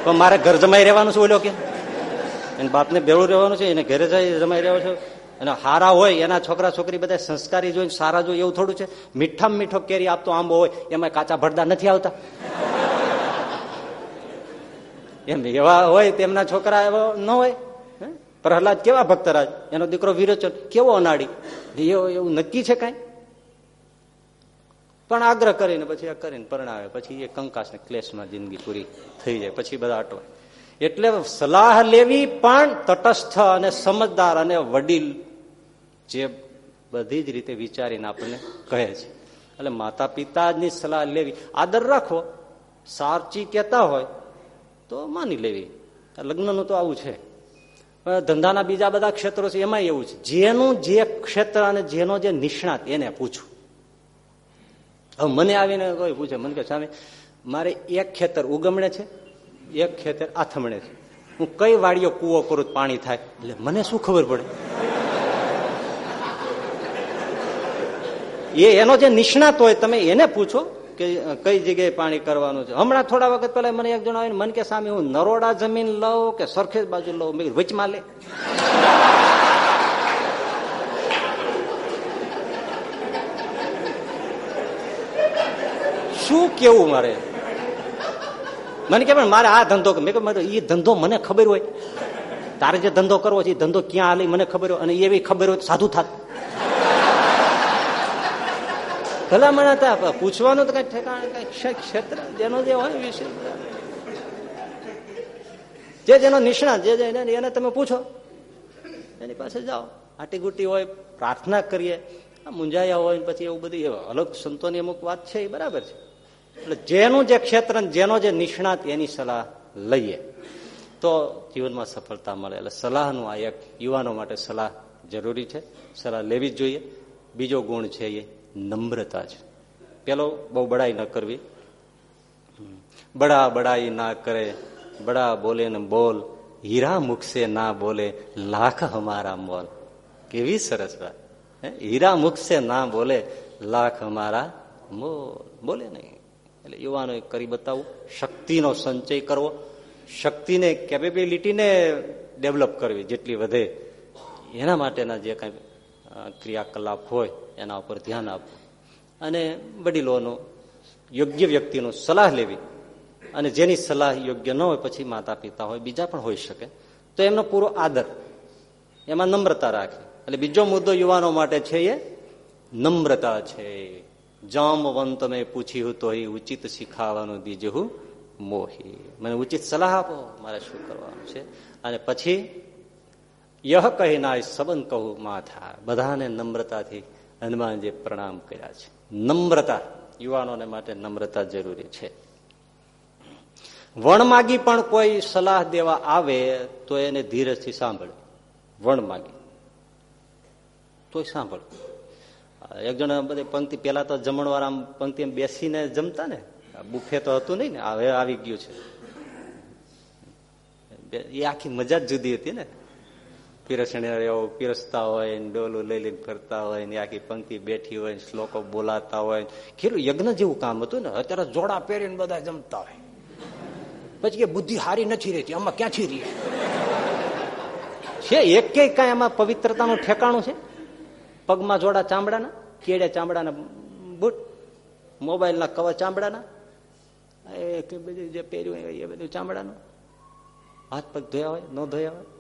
તો મારે ઘર જમાઈ રહેવાનું છે ઓલો કે? એને બાપને ભેળું રહેવાનું છે, એને ઘરે જઈ જમાઈ રહ્યો છે. અને હારા હોય, એના છોકરા છોકરી બધા સંસ્કારી જોઈને સારા જોઈએ એવું થોડું છે. મીઠામાં મીઠો કેરી આપતો આંબો હોય, એમાં કાચા ભડદા નથી આવતા. એમ એવા હોય, તેમના છોકરા એવો ન હોય. પ્રહલાદ કેવા ભક્તરાજ? એનો દીકરો વિરોચન કેવો અનાડી? એવું નક્કી છે કઈ? પણ આગ્રહ કરીને પછી આ કરીને પરણાવે. પછી એ કંકાસ ને ક્લેશમાં જિંદગી પૂરી થઈ જાય. પછી બધા અટવાય. એટલે સલાહ લેવી પણ તટસ્થ અને સમજદાર અને વડીલ જે બધી જ રીતે વિચારીને આપણને કહે છે. એટલે માતા પિતાની સલાહ લેવી. આદર રાખો. સાચી કહેતા હોય તો માની લેવી. લગ્નનું તો આવું છે. ધંધાના બીજા બધા ક્ષેત્રો છે, એમાં એવું છે. જેનું જે ક્ષેત્ર અને જેનો જે નિષ્ણાત, એને પૂછું. હવે મને આવીને કોઈ પૂછે, મને કે સ્વામી, મારે એક ખેતર ઉગમણે છે, એક ખેતર આથમણે છે. હું કઈ વાડીઓ કૂવો કરું પાણી થાય? એટલે મને શું ખબર પડે? એ એનો જે નિષ્ણાત હોય, તમે એને પૂછો. કઈ જગ્યાએ પાણી કરવાનું છે? હમણાં થોડા વખત પહેલા મને એક જણ આવીને મને કે સામે હું નરોડા જમીન લઉં કે સરખેજ બાજુ લઉં? મેં વચમાં લે. શું કેવું મારે? મને કે મારે આ ધંધો મેં કે એ ધંધો મને ખબર હોય. તારે જે ધંધો કરવો છે એ ધંધો ક્યાં હાલી મને ખબર હોય, અને એવી ખબર હોય સાધુ થાત. ભલામણ હતા પૂછવાનું તો કઈ ઠેકાણ, કઈ ક્ષેત્ર, જેનો જે હોય વિષય જે જેનો નિષ્ણાત, જે એને તમે પૂછો. એની પાસે જાઓ. આટી ગુટી હોય, પ્રાર્થના કરીએ. મુંજાયા હોય પછી એવું બધી અલગ સંતોની અમુક વાત છે, એ બરાબર છે. એટલે જેનું જે ક્ષેત્ર જેનો જે નિષ્ણાત, એની સલાહ લઈએ. તો જીવનમાં સફળતા મળે. એટલે સલાહનું આ એક યુવાનો માટે સલાહ જરૂરી છે. સલાહ લેવી જ જોઈએ. બીજો ગુણ છે એ. નમ્રતા છે પેલો બહુ બડાઈ ન કરવી. બડા બડાઈ ના કરે, બડા બોલે ને બોલ, હીરા મુકશે ના બોલે, લાખ હમારા મોલ. કેવી સરસ વાત. હીરા મુકશે ના બોલે, લાખ અમારા મોલ. બોલે નહીં. એટલે યુવાનો કરી બતાવવું શક્તિનો સંચય કરવો. શક્તિને કેપેબિલિટીને ડેવલપ કરવી જેટલી વધે. એના માટેના જે કાંઈ ક્રિયાકલાપ હોય એના ઉપર ધ્યાન આપવું અને વડીલોનું, યોગ્ય વ્યક્તિનું સલાહ લેવી. અને જેની સલાહ યોગ્ય ન હોય પછી માતા પિતા હોય, બીજા પણ હોઈ શકે. તો એમનો પૂરો આદર એમાં નમ્રતા રાખે એટલે બીજો મુદ્દો યુવાનો માટે છે એ, નમ્રતા છે. જામવંત મેં પૂછ્યું તો એ ઉચિત શીખાવાનું બીજું મોહી. મને ઉચિત સલાહ આપો, મારે શું કરવાનું છે? અને પછી, યહ કહી ના સંબંધ કહું માથા. બધાને નમ્રતાથી હનુમાનજી પ્રણામ કર્યા છે. નમ્રતા, યુવાનોને માટે નમ્રતા જરૂરી છે. વણમાગી પણ કોઈ સલાહ દેવા આવે તો એને ધીરજથી સાંભળે. વણમાગી તોય સાંભળ. એક જણા બધી પંક્તિ પેલા તો જમણવાર આમ પંક્તિ બેસીને જમતા ને. બુફે તો હતું નહીં ને, હવે આવી ગયું છે. એ આખી મજા જ જુદી હતી ને. પીરસણી પીરસતા હોય ને ડોલું લઈ લઈને ફરતા હોય ને આખી પંક્તિ બેઠી હોય શ્લોકો બોલાતા હોય ખેલું યજ્ઞ જેવું કામ હતું ને, અત્યારે જોડા પહેરીને બધા જમતા હોય. પછી કે બુદ્ધિ હારી નથી રહેતી, આમાં ક્યાંથી રહી છે એક કે કઈ આમાં પવિત્રતાનું ઠેકાણું છે? પગમાં જોડા ચામડાના કેડે ચામડાના બુટ, મોબાઈલના કવર ચામડાના એ બધું જે પહેર્યું એ બધું ચામડાનું. હાથ પગ ધોયા હોય, ન ધોયા હોય?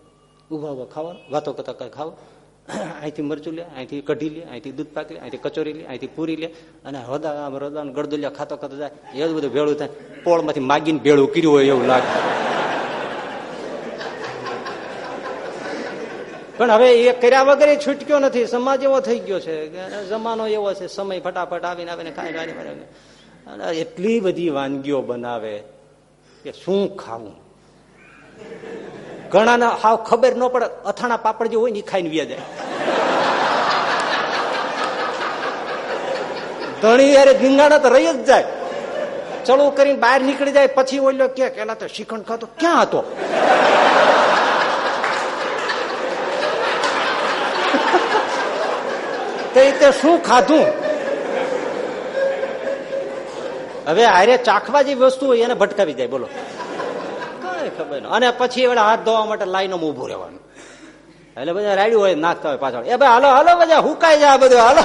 ઊભા ઊભા ખાવાનું વાતો કરતા ખાવ. અહીંથી મરચું લે, અહીંથી કઢી લે, અહીંથી દૂધ પાક લે અહીંથી કચોરી લે, અહીંથી પૂરી લે. અને હદા હૃદા ગળદુલિયા ખાતો ખાતો જાય. એવું બધું ભેળું થાય. પોળમાંથી માગીને ભેળું કર્યું હોય એવું લાગે. પણ હવે એ કર્યા વગર છૂટક્યો નથી. સમાજ એવો થઈ ગયો છે જમાનો એવો છે. સમય ફટાફટ આવીને આવીને ખાઈ ખાઈ એટલી બધી વાનગીઓ બનાવે કે શું ખાવું? ઘણા હાવ ખબર ન પડે, અથાણા પાપડ જે હોય ને ખાઈને વ્યા જાય. ધણી યારે ધીંગાણા તો રહી જ જાય. ચડું કરીને બહાર નીકળી જાય, પછી ઓલ્યો કે, પેલા તો શિખંડ ખાતો ક્યાં હતો? તે શું ખાધું? હવે આરે ચાખવા જેવી વસ્તુ હોય એને ભટકાવી જાય, બોલો. ખબર અને પછી એવડે હાથ ધોવા માટે લાઈનો ઉભું રહેવાનું. એટલે બધા રાડ્યું હોય, નાખતા હોય પાછળ. એ ભાઈ, હાલો હાલો, બધા હુકાઈ જાય બધું? હાલો.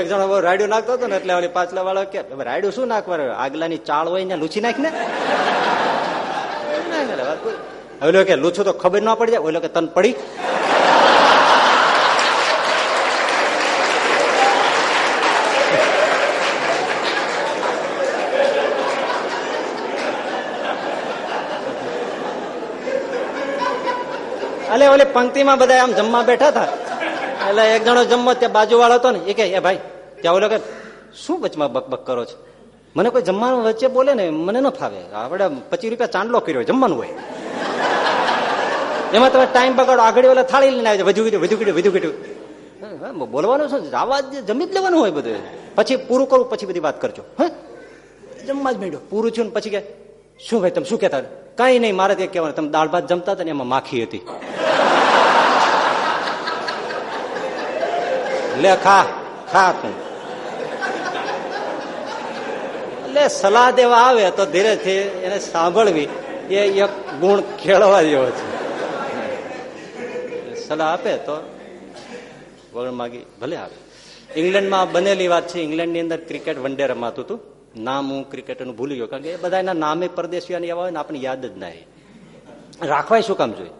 એક જણો રાડ્યું નાખતો હતો ને, એટલે ઓલી પાછલા વાળો કે રાડ્યું શું નાખવાનું? આગલાની ચાળ હોય ને, લૂછી નાખ ને ઓલો કે લૂછું તો ખબર ના પડી જાય ઓલો કે તન પડી. એટલે ઓલી પંક્તિમાં બધા આમ જમવા બેઠા હતા. એટલે એક જણો જમવા ત્યાં બાજુ વાળો હતો ને, એ કે એ ભાઈ, ત્યાં ઓલો કે, શું વચમાં બકબક કરો છો? મને કોઈ જમવાનું વચ્ચે બોલે ને, મને ન ફાવે. આપણે પચીસ રૂપિયા ચાંદલો કર્યો જમવાનું હોય. એમાં તમે ટાઈમ બગાડો આગળ ઓલા થાળી લઈને આવે વધુ કીધું વધુ કીધું વધુ કીધું. બોલવાનું શું? આવા જમી જ લેવાનું હોય બધું. પછી પૂરું કરું, પછી બધી વાત કરજો. હા? જમવા જ માંડ્યો. પૂરું થયું પછી કે, શું ભાઈ, તમે શું કહેતા કઈ નહીં, મારે ત્યાં કહેવાનું, તમે દાળ ભાત જમતા હતા ને, એમાં માખી હતી. લે, ખા ખા તું. એટલે સલાહ દેવા આવે તો ધીરેથી એને સાંભળવી. એ એક ગુણ ખેડવા જેવો છે. સલાહ આપે તો વગણ માગી ભલે આવે. ઇંગ્લેન્ડમાં બનેલી વાત છે, ઇંગ્લેન્ડની અંદર ક્રિકેટ વન ડે રમાતું હતું. નામ હું ક્રિકેટનું ભૂલી ગયો, કારણ કે એ બધા એના નામે પરદેશીઓને એવા હોય ને, આપણને યાદ જ ના રાખવાય શું કામ જોઈએ?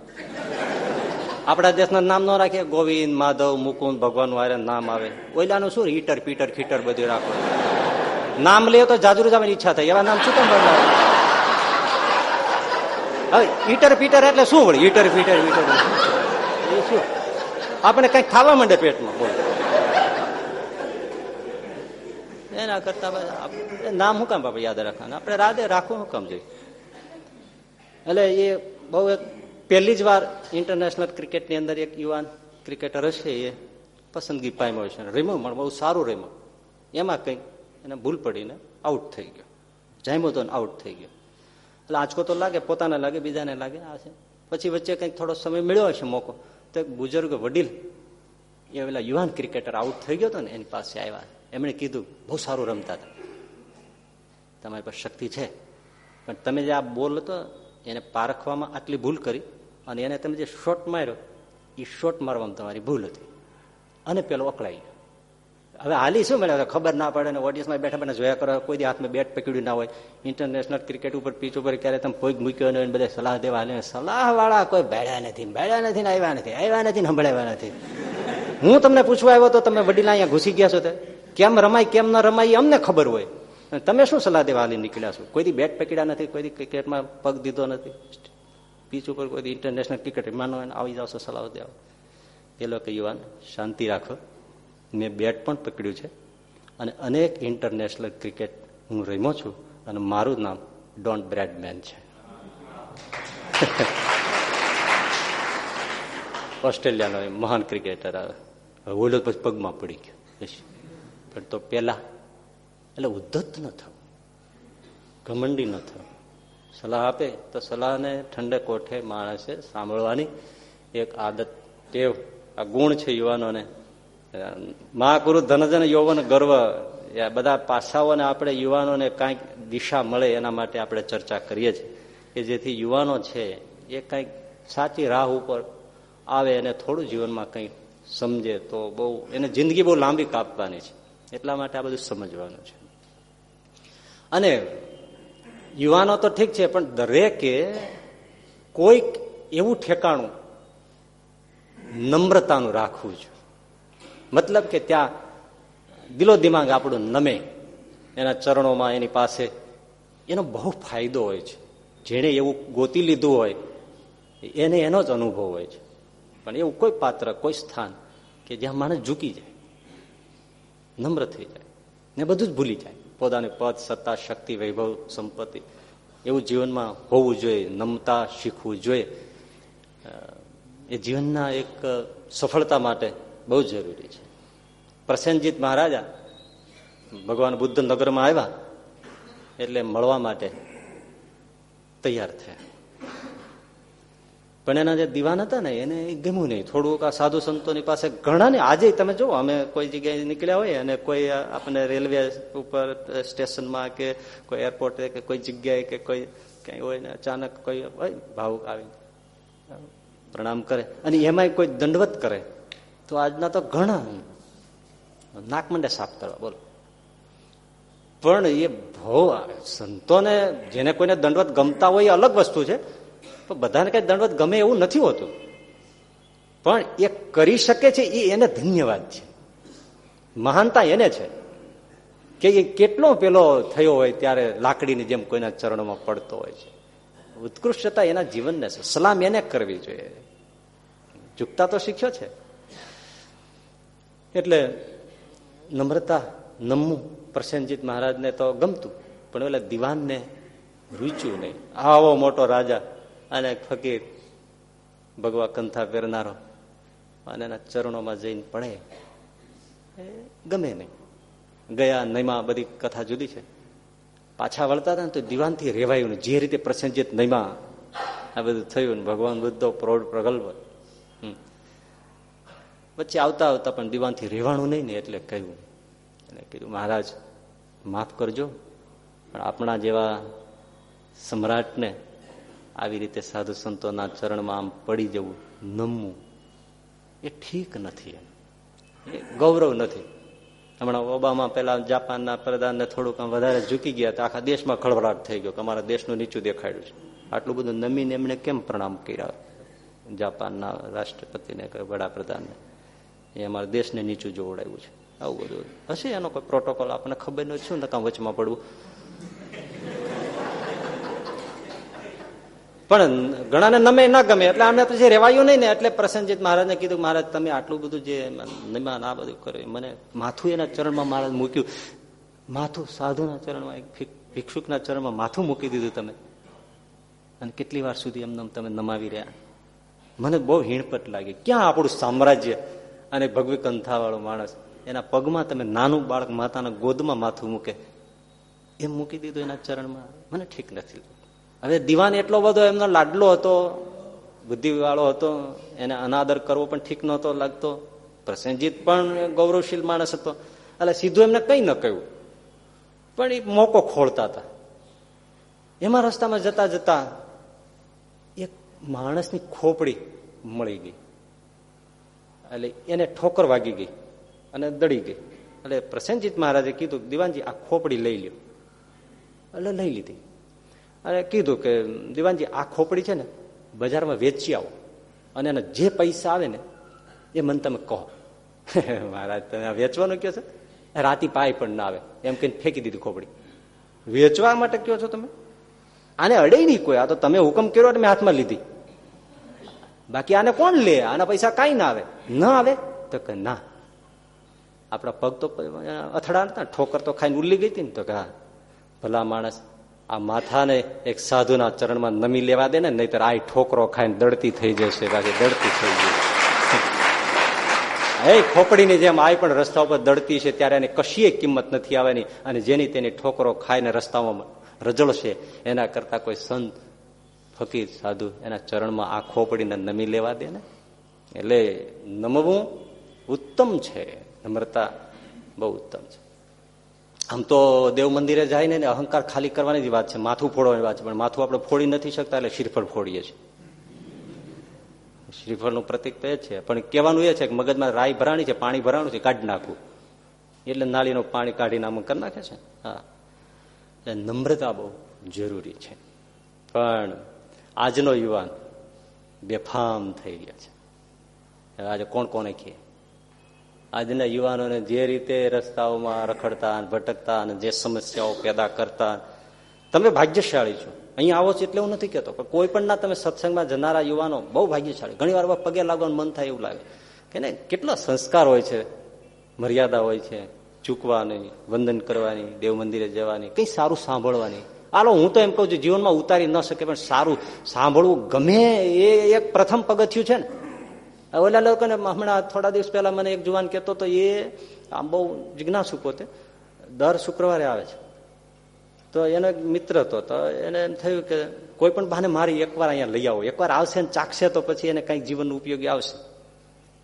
આપણા દેશના નામ ન રાખીએ. ગોવિંદ, માધવ, મુકુંદ, ભગવાન વારે નામ આવે. ઓઈલાનું શું? હીટર, પીટર, ખીટર બધું રાખો. નામ લે તો જાજુ જવાની ઈચ્છા થાય. એવા નામ શું કામ બદલાવે હવે ઈટર પીટર એટલે શું વળી? ઈટર પીટર હીટર એ શું? આપણે કંઈક ખાવા માંડે પેટમાં, બોલ. એના કરતા નામ હું કામ બાપા યાદ રાખવાનું? આપણે રાધે રાખવું શું કામ જોઈએ? એટલે એ બહુ એક પહેલી જ વાર ઇન્ટરનેશનલ ક્રિકેટની અંદર એક યુવાન ક્રિકેટર હશે એ પસંદગી પામ્યો છે રેમો પણ બહુ સારું રેમો એમાં કંઈક એને ભૂલ પડીને આઉટ થઈ ગયો. જામ્યો તો આઉટ થઈ ગયો. એટલે આંચકો તો લાગે, પોતાને લાગે, બીજાને લાગે, આ છે. પછી વચ્ચે કંઈક થોડો સમય મળ્યો હશે મોકો, તો એક બુજુર્ગ વડીલ, એ પેલા યુવાન ક્રિકેટર આઉટ થઈ ગયો હતો ને, એની પાસે આવ્યા. એમણે કીધું, બહુ સારું રમતા હતા. તમારી પાસે શક્તિ છે. પણ તમે જે આ બોલ હતો, એને પારખવામાં આટલી ભૂલ કરી અને એને તમે જે શોટ માર્યો એ શોટ મારવામાં તમારી ભૂલ હતી. અને પેલો અકળાઈ ગયો. હવે હાલી શું મળે? ખબર ના પડે ને ઓડિયન્સમાં બેઠા બેઠા જોયા કરો, કોઈ હાથમાં બેટ પકડ્યું ના હોય. ઇન્ટરનેશનલ ક્રિકેટ ઉપર પીચ ઉપર ક્યારે તમે કોઈ મૂક્યો નહીં બધા સલાહ દેવા હાલે સલાહ વાળા કોઈ ભેળ્યા નથી ભેળ્યા નથી ને, આવ્યા નથી આવ્યા નથી સંભળાવ્યા નથી. હું તમને પૂછવા આવ્યો તો તમે વડીલા અહીંયા ઘૂસી ગયા છો તે. કેમ રમાય, કેમ ન રમાય અમને ખબર હોય. તમે શું સલાહ દેવા હાલી નીકળ્યા છો? કોઈ બેટ પકડ્યા નથી, કોઈ ક્રિકેટમાં પગ દીધો નથી. પીચ ઉપર કોઈ ઇન્ટરનેશનલ ક્રિકેટ માનો આવી જાવ છો, સલાહ દેવા. એ લોકો યુવાન, શાંતિ રાખો. મેં બેટ પણ પકડ્યું છે અને અનેક ઇન્ટરનેશનલ ક્રિકેટ હું રમ્યો છું અને મારું નામ ડોન્ટ બ્રેડમેન છે. ઓસ્ટ્રેલિયાનો મહાન ક્રિકેટર આવે ઓલો પછી પગમાં પડી ગયો. પણ તો પેલા એટલે ઉદ્ધત ન થવું ઘમંડી ન થવું સલાહ આપે તો સલાહને ઠંડે કોઠે માણસે સાંભળવાની એક આદત ટેવ. આ ગુણ છે યુવાનોને મહાપુરુષ ધનજન યૌવન ગર્વ બધા પાસાઓને આપણે યુવાનોને કાંઈક દિશા મળે એના માટે આપણે ચર્ચા કરીએ છીએ. કે જેથી યુવાનો છે, એ કંઈક સાચી રાહ ઉપર આવે અને થોડું જીવનમાં કંઈક સમજે તો બહુ, એને જિંદગી બહુ લાંબી કાપવાની છે. એટલા માટે આ બધું સમજવાનું છે. અને યુવાનો તો ઠીક છે, પણ દરેકે કોઈક એવું ઠેકાણું નમ્રતાનું રાખવું છે મતલબ કે ત્યાં દિલો દિમાગ આપણું નમે. એના ચરણોમાં એની પાસે એનો બહુ ફાયદો હોય છે. જેણે એવું ગોતી લીધું હોય, એને એનો જ અનુભવ હોય છે. પણ એવું કોઈ પાત્ર, કોઈ સ્થાન કે જ્યાં માણસ ઝૂકી જાય, નમ્ર થઈ જાય, ને બધું જ ભૂલી જાય. પોતાની પદ, સત્તા, શક્તિ, વૈભવ, સંપત્તિ એવું જીવનમાં હોવું જોઈએ, નમતા શીખવું જોઈએ. એ જીવનના એક સફળતા માટે બહુ જરૂરી છે. પ્રસેનજીત મહારાજા ભગવાન બુદ્ધ નગરમાં આવ્યા એટલે મળવા માટે તૈયાર થયા. પણ એના જે દિવાન હતા ને, એને ગમ્યું નહીં. થોડુંક આ સાધુ સંતોની પાસે ઘણા ને, આજે તમે જુઓ, અમે કોઈ જગ્યાએ નીકળ્યા હોય અને કોઈ આપણને રેલવે ઉપર સ્ટેશનમાં કે કોઈ એરપોર્ટે કે કોઈ જગ્યાએ કે કોઈ ક્યાંય હોય ને, અચાનક કોઈ હોય, ભાવુક આવી, પ્રણામ કરે. અને એમાંય કોઈ દંડવત કરે. તો આજના તો ઘણા નાક મંડે સાફ કરવા, બોલો. પણ એ ભાવ સંતોને જેને કોઈને દંડવત ગમતા હોય એ અલગ વસ્તુ છે, પણ બધાને કઈ દંડવત ગમે એવું નથી હોતું. પણ એ કરી શકે છે, એ એને ધન્યવાદ છે. મહાનતા એને છે કે એ કેટલો પેલો થયો હોય ત્યારે લાકડીની જેમ કોઈના ચરણોમાં પડતો હોય છે. ઉત્કૃષ્ટતા એના જીવનને છે. સલામ એને કરવી જોઈએ. ચૂકતા તો શીખ્યો છે. એટલે નમ્રતા નમવું પ્રસન્નજીત મહારાજને તો ગમતું, પણ એટલે દિવાનને રૂચ્યું નહીં. આવો મોટો રાજા અને ફકીર ભગવા કંથા પહેરનારો. અને એના ચરણોમાં જઈને પડે. ગમે નહીં. ગયા નૈમા બધી કથા જુદી છે. પાછા વળતા હતા ને તો દિવાનથી રેવાયું જે રીતે પ્રસન્નજીત નૈમા આ બધું થયું ને ભગવાન બુદ્ધો પ્રૌઢ પ્રગલ્ભ. વચ્ચે આવતા આવતા પણ દિવાનથી રહેવાનું નહીં ને એટલે કહ્યું. એટલે કીધું, મહારાજ, માફ કરજો, પણ આપણા જેવા સમ્રાટને આવી રીતે સાધુ સંતોના ચરણમાં આમ પડી જવું નમવું, એ ઠીક નથી એ ગૌરવ નથી. હમણાં ઓબામા પેલા જાપાનના પ્રધાનને થોડુંક આમ વધારે ઝૂકી ગયા તો આખા દેશમાં ખળભળાટ થઈ ગયો કે અમારા દેશનું નીચું દેખાડ્યું છે. આટલું બધું નમીને એમણે કેમ પ્રણામ કર્યા? જાપાનના રાષ્ટ્રપતિને વડાપ્રધાનને. એ અમારા દેશને નીચું જોવડાવ્યું છે. આવું બધું હશે એનો કોઈ પ્રોટોકોલ આપણને ખબર નથી શું નકામ વચમાં પડવું? પણ ઘણાને નમે ના ગમે, એટલે આમને પછી રેવાયું નહીં ને, એટલે પ્રસન્નજીત મહારાજને કીધું મહારાજ, તમે આટલું બધું જે નિમાન આ બધું કર્યું મને માથું એના ચરણમાં મહારાજ મૂક્યું. માથું સાધુના ચરણમાં એક ભિક્ષુકના ચરણમાં માથું મૂકી દીધું તમે. અને કેટલી વાર સુધી એમને તમે નમાવી રહ્યા? મને બહુ હીણપટ લાગી. ક્યાં આપણું સામ્રાજ્ય અને ભગવી કંથા વાળો માણસ. એના પગમાં તમે નાનું બાળક માતાના ગોદમાં માથું મૂકે. એમ મૂકી દીધું એના ચરણમાં. મને ઠીક નથી હવે દિવાન એટલો બધો એમનો લાડલો હતો બુદ્ધિ વાળો હતો, એને અનાદર કરવો પણ ઠીક નહોતો લાગતો. પ્રસેનજીત પણ ગૌરવશીલ માણસ હતો. એટલે સીધું એમને કઈ ન કહ્યું. પણ એ મોકો ખોળતા હતા. એમાં રસ્તામાં જતા જતા એક માણસની ખોપડી મળી ગઈ. એટલે એને ઠોકર વાગી ગઈ અને દડી ગઈ. એટલે પ્રસેનજીત મહારાજે કીધું દિવાનજી, આ ખોપડી લઈ લ્યો. એટલે લઈ લીધી. અને કીધું કે, દિવાનજી, આ ખોપડી છે ને બજારમાં વેચી આવો. અને એના જે પૈસા આવે ને, એ મને તમે કહો. મહારાજ, તમે વેચવાનું કયો છો? રાતી પાય પણ ના આવે. એમ કહીને ફેંકી દીધી ખોપડી. વેચવા માટે કયો છો તમે? આને અડે નહીં કોઈ. આ તો તમે હુકમ કર્યો એટલે મેં હાથમાં લીધી. બાકી આને કોણ લે? આના પૈસા કાંઈ ના આવે. ના આવે તો કે ના. આપણા પગ તો અથડા હતા ઠોકર તો ખાઈને ઉલ્લી ગઈ હતી ને તો કે ભલા માણસ, આ માથાને એક સાધુના ચરણમાં નમી લેવા દે ને, નહીતર આ ઠોકરો ખાઈને દડતી થઈ જશે, બાકી દડતી થઈ જશે એ ખોપડીની જેમ આ પણ રસ્તા ઉપર દડતી છે, ત્યારે એની કશીય કિંમત નથી આવવાની, અને જેની તેની ઠોકરો ખાઈને રસ્તામાં રજળશે, એના કરતા કોઈ સંત ફકીર સાધુ એના ચરણમાં આ ખોપડીને નમી લેવા દે ને? એટલે નમવું ઉત્તમ છે. નમ્રતા બહુ ઉત્તમ છે. આમ તો દેવ મંદિરે જાય ને અહંકાર ખાલી કરવાની જ વાત છે. માથું ફોડવાની વાત છે. પણ માથું આપણે ફોડી નથી શકતા એટલે શ્રીફળ ફોડીએ છીએ. શ્રીફળનું પ્રતિક તો એ છે. પણ કહેવાનું એ છે કે મગજમાં રાય ભરાણી છે, પાણી ભરાણું છે, કાઢી નાખવું. એટલે નાળીનું પાણી કાઢીને આમ કરી નાખે છે. હા. નમ્રતા બહુ જરૂરી છે. પણ આજનો યુવાન બેફામ થઈ ગયા છે. આજે કોણ કોને કહે? આજના યુવાનોને જે રીતે રસ્તાઓમાં રખડતા ભટકતા અને જે સમસ્યાઓ પેદા કરતા, તમે ભાગ્યશાળી છો. અહીંયા આવો છો એટલે હું નથી કહેતો, પણ કોઈ પણ ના તમે સત્સંગમાં જનારા યુવાનો બહુ ભાગ્યશાળી. ઘણી વાર પગે લાગવાનું મન થાય એવું લાગે. કે ને કેટલા સંસ્કાર હોય છે, મર્યાદા હોય છે, ચૂકવાની, વંદન કરવાની, દેવ મંદિરે જવાની, કંઈ સારું સાંભળવાની. આલો, હું તો એમ કહું છું, જીવનમાં ઉતારી ન શકે, પણ સારું સાંભળવું ગમે એ એક પ્રથમ પગથિયું છે ને. ઓલા લોકોને હમણાં થોડા દિવસ પહેલા મને એક જુવાન કહેતો તો એ, આમ બહુ જિજ્ઞાસુ પોતે, દર શુક્રવારે આવે છે. તો એનો એક મિત્ર હતો, તો એને એમ થયું કે કોઈ પણ બહાને મારી એકવાર અહીંયા લઈ આવો, એકવાર આવશે ને ચાખશે તો પછી એને કંઈક જીવનનું ઉપયોગી આવશે.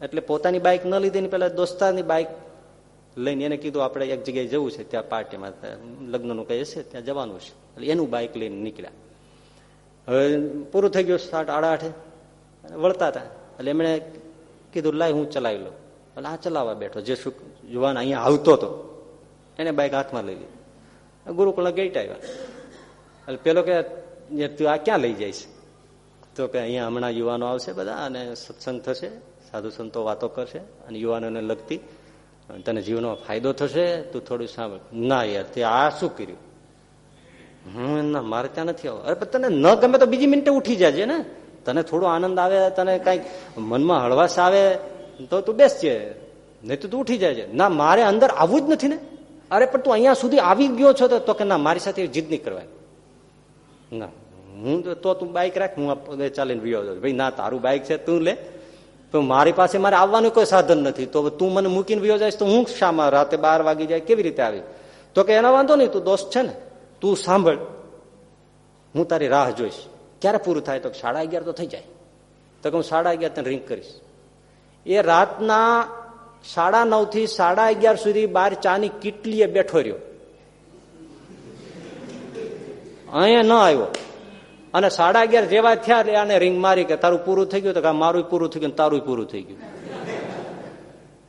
એટલે પોતાની બાઇક ન લીધી પેલા દોસ્તારની બાઇક લઈને એને કીધું, આપણે એક જગ્યાએ જવું છે, ત્યાં પાર્ટીમાં લગ્નનું કઈ હશે, ત્યાં જવાનું છે. એટલે એનું બાઇક લઈને નીકળ્યા. હવે પૂરું થઈ ગયું સાત આડા આઠે વળતા હતા. એટલે એમણે કીધું, લાય, હું ચલાવી લઉં. એટલે આ ચલાવવા બેઠો, જે યુવાન અહીંયા આવતો હતો, એને બાઇક હાથમાં લઈ લીધી. ગુરુકુળ ગેટ આવ્યા. એટલે પેલો કે તું આ ક્યાં લઈ જાય છે? તો કે, અહીંયા હમણાં યુવાનો આવશે બધા અને સત્સંગ થશે, સાધુ સંતો વાતો કરશે અને યુવાનોને લગતી તને જીવનમાં ફાયદો થશે, તું થોડું સાંભળ. ના યાર, તે આ શું કર્યું? હું ના મારે ત્યાં નથી આવો અરે તને ન ગમે તો બીજી મિનિટે ઉઠી જાય ને. તને થોડો આનંદ આવે, તને કંઈક મનમાં હળવાશ આવે, તો તું બેસજે નહીં તો તું ઉઠી જાય ના, મારે અંદર આવવું જ નથી ને. અરે, પણ તું અહીંયા સુધી આવી ગયો છો તો કે ના, મારી સાથે જીદ નહીં કરવાની. ના, હું તો તું બાઇક રાખ, હું ચાલીને વિયો ભાઈ, ના, તારું બાઇક છે, તું લે. તો મારી પાસે મારે આવવાનું કોઈ સાધન નથી. તો તું મને મૂકીને વિયો જાય તો હું શામાં રાતે બાર વાગી જાય, કેવી રીતે આવી? તો કે એનો વાંધો નહીં, તું દોસ્ત છે ને, તું સાંભળ. હું તારી રાહ જોઈશ. ક્યારે પૂરું થાય? તો સાડા અગિયાર તો થઈ જાય. તો કે હું સાડા અગિયાર તને રિંગ કરીશ. એ રાતના સાડા નવથી સાડા અગિયાર સુધી બાર ચાની કીટલીએ બેઠો રહ્યો. અહીંયા ન આવ્યો. અને સાડા અગિયાર જેવા થયા એટલે આને રિંગ મારી કે તારું પૂરું થઈ ગયું તો મારું પૂરું થઈ ગયું તારું પૂરું થઈ ગયું.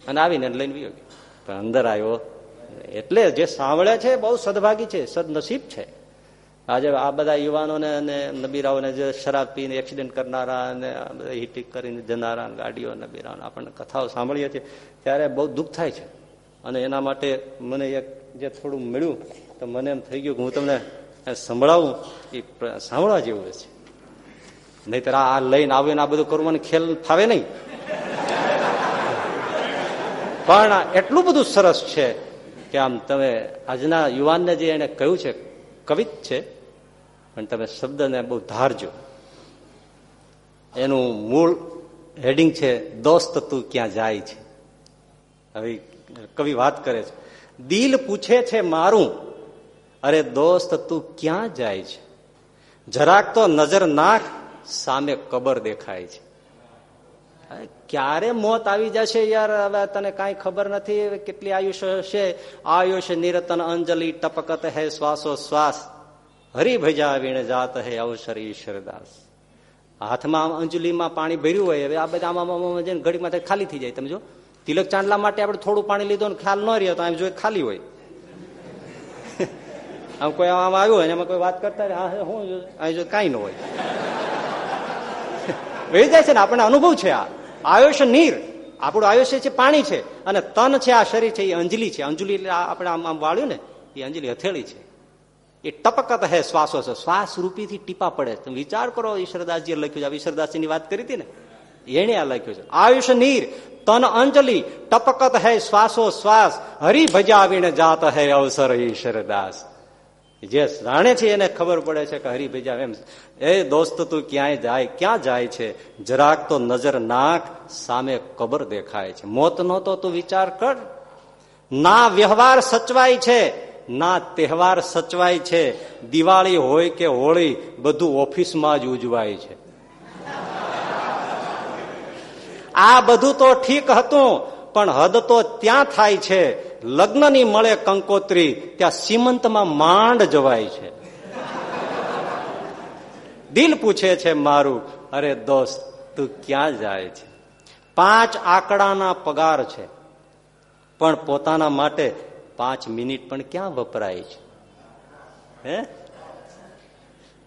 અને આવીને લઈને ગયો. અંદર આવ્યો. એટલે જે સાંભળે છે બહુ સદભાગી છે, સદનસીબ છે. આજે આ બધા યુવાનોને અને નબીરાઓને જે શરાબ પીને એક્સિડન્ટ કરનારા અને બધા હિટિક કરીને જનારા ગાડીઓ નબીરાઓ આપણને કથાઓ સાંભળીએ છીએ, ત્યારે બહુ દુઃખ થાય છે. અને એના માટે મને એક જે થોડું મળ્યું, તો મને એમ થઈ ગયું કે હું તમને સંભળાવું, એ સાંભળવા જેવું છે. નહીતર આ લઈને આવ્યું આ બધું કરવું ખેલ ફાવે નહીં. પણ એટલું બધું સરસ છે કે આમ તમે આજના યુવાનને જે એને કહ્યું છે, કવિત છે, પણ તમે શબ્દને બહુ ધારજો. એનું મૂળ હેડિંગ છે, દોસ્ત તું ક્યાં જાય છે? હવે કવિ વાત કરે છે. દિલ પૂછે છે, મારું અરે દોસ્ત, તું ક્યાં જાય છે? જરાક તો નજર નાખ, સામે કબર દેખાય છે. ક્યારે મોત આવી જશે યાર? હવે તને કાંઈ ખબર નથી કેટલી આયુષ્ય હશે? આયુષ્ય નિરતન અંજલિ ટપકત હે શ્વાસો શ્વાસ હરિભજા વીણ જાત હે અવસર ઈશ્વરદાસ હાથમાં અંજલિમાં પાણી ભર્યું હોય, હવે આ બધા આમાં જઈને ઘડીમાં ખાલી થઈ જાય. તમે જો, તિલક ચાંદલા માટે આપણે થોડું પાણી લીધું ખ્યાલ ન રહ્યો તો આમ જોઈએ ખાલી હોય. આમ કોઈ આમ આવ્યું હોય એમાં કોઈ વાત કરતા હા, હું અહીં જો કાંઈ ન હોય. વહી જાય છે ને, આપણને અનુભવ છે આ. આયુષ્ય નીર. આપણું આયુષ્ય છે પાણી છે અને તન છે આ શરીર છે, એ અંજલી છે. અંજલી આપણે આમ આમ વાળ્યું ને, એ અંજલી હથેળી છે. એ ટપકત હે શ્વાસો છે. શ્વાસ રૂપીથી ટીપા પડે. તમે વિચાર કરો, ઈશ્વરદાસજીએ લખ્યું છે. ઈશ્વરદાસજીની વાત કરી હતી ને એને આ લખ્યું છે. આયુષ્ય નીર, તન અંજલિ, ટપકત હે શ્વાસો શ્વાસ હરિ ભજાવીને જાત હે અવસર ઈશ્વરદાસ. જે જાણે છે એને ખબર પડે છે કે હરિ એમ, એ દોસ્ત તું ક્યાંય જાય, ક્યાં જાય છે? જરાક તો નજર નાખ, સામે કબર દેખાય છે. મોત નો તો તું વિચાર કર. ના વ્યવહાર સચવાય છે, ના તહેવાર સચવાય છે. દિવાળી હોય કે હોળી, બધું ઓફિસમાં જ ઉજવાય છે. આ બધું તો ઠીક હતું, પણ હદ તો ત્યાં થાય છે. લગ્નની મળે કંકોત્રી, ત્યાં સીમંતમાં માંડ જવાય છે. દિલ પૂછે છે મારું, અરે દોસ્ત, તું ક્યાં જાય છે? પાંચ આંકડાના પગાર છે, પણ પોતાના માટે પાંચ મિનિટ પણ ક્યાં વપરાય છે? હે?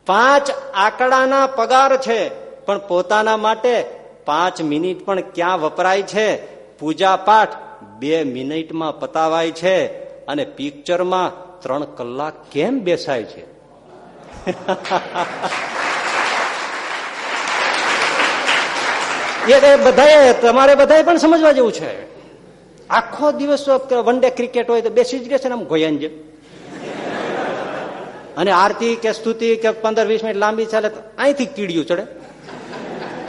પાંચ આંકડાના પગાર છે, પણ પોતાના માટે પાંચ મિનિટ પણ ક્યાં વપરાય છે? પૂજા પાઠ બે મિનિટમાં પતાવાય છે અને પિક્ચરમાં ત્રણ કલાક કેમ બેસાય છે? એ બધાએ, તમારે બધાએ પણ સમજવા જેવું છે. આખો દિવસ વન ડે ક્રિકેટ હોય તો બેસી જ રહેશે ને આમ ગોયન જેમ. અને આરતી કે સ્તુતિ કે પંદર વીસ મિનિટ લાંબી ચાલે અહીંથી કીડિયું ચડે.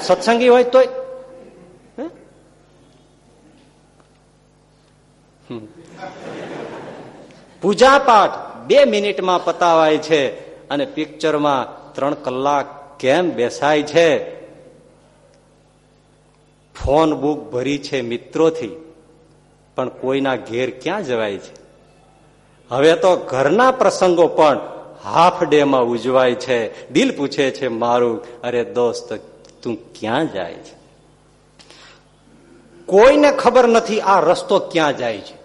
સત્સંગી હોય તોય પૂજા પાઠ બે મિનિટમાં પતાવાય છે અને પિક્ચરમાં ત્રણ કલાક કેમ બેસાય છે? ફોન બુક ભરી છે મિત્રોથી, પણ કોઈના ઘેર ક્યાં જવાય છે? હવે તો ઘરના પ્રસંગો પણ હાફ ડે માં ઉજવાય છે. દિલ પૂછે છે મારું, અરે દોસ્ત, તું ક્યાં જાય છે? કોઈને ખબર નથી આ રસ્તો ક્યાં જાય છે.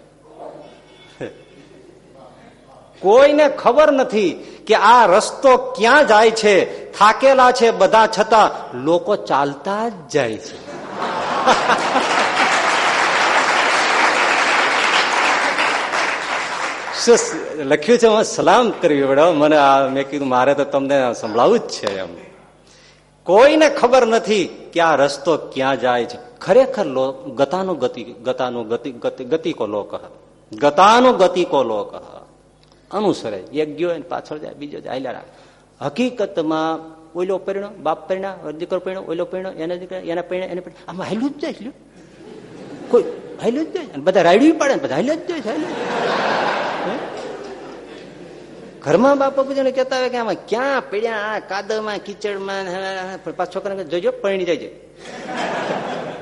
કોઈને ખબર નથી કે આ રસ્તો ક્યાં જાય છે, થાકેલા છે બધા છતાં લોકો ચાલતા જ જાય છે. લખ્યું છે હું સલામ કરવી પડે મને મેં કીધું, મારે તો તમને સંભળાવું જ છે એમ. કોઈને ખબર નથી કે આ રસ્તો ક્યાં જાય છે. ખરેખર ગતાનું ગતિ ગતાનું ગતિ ગતિ કો લોક ગતાનું ગતિ કો લોક અનુસરે. એક ગયો પાછળ જાય, બીજો જાય રાખ. હકીકતમાં ઓઈલો પરિણો, બાપ પરિણા દીકરો પરિણો ઓઈલો પરિણો, એને દીકરા, એના પરિણા, એને આમાં હાલ્યું જ જાય કોઈ હાલ્યું જ જાય બધા રાયડું પાડે બધા હાલ્યું જ જાય ઘરમાં બાપા પૂજાને કહેતા હોય કે આમાં ક્યાં પડ્યા, આ કાદવમાં, કીચડમાં પાછ છોકરાને જોજો, પરણી જાય છે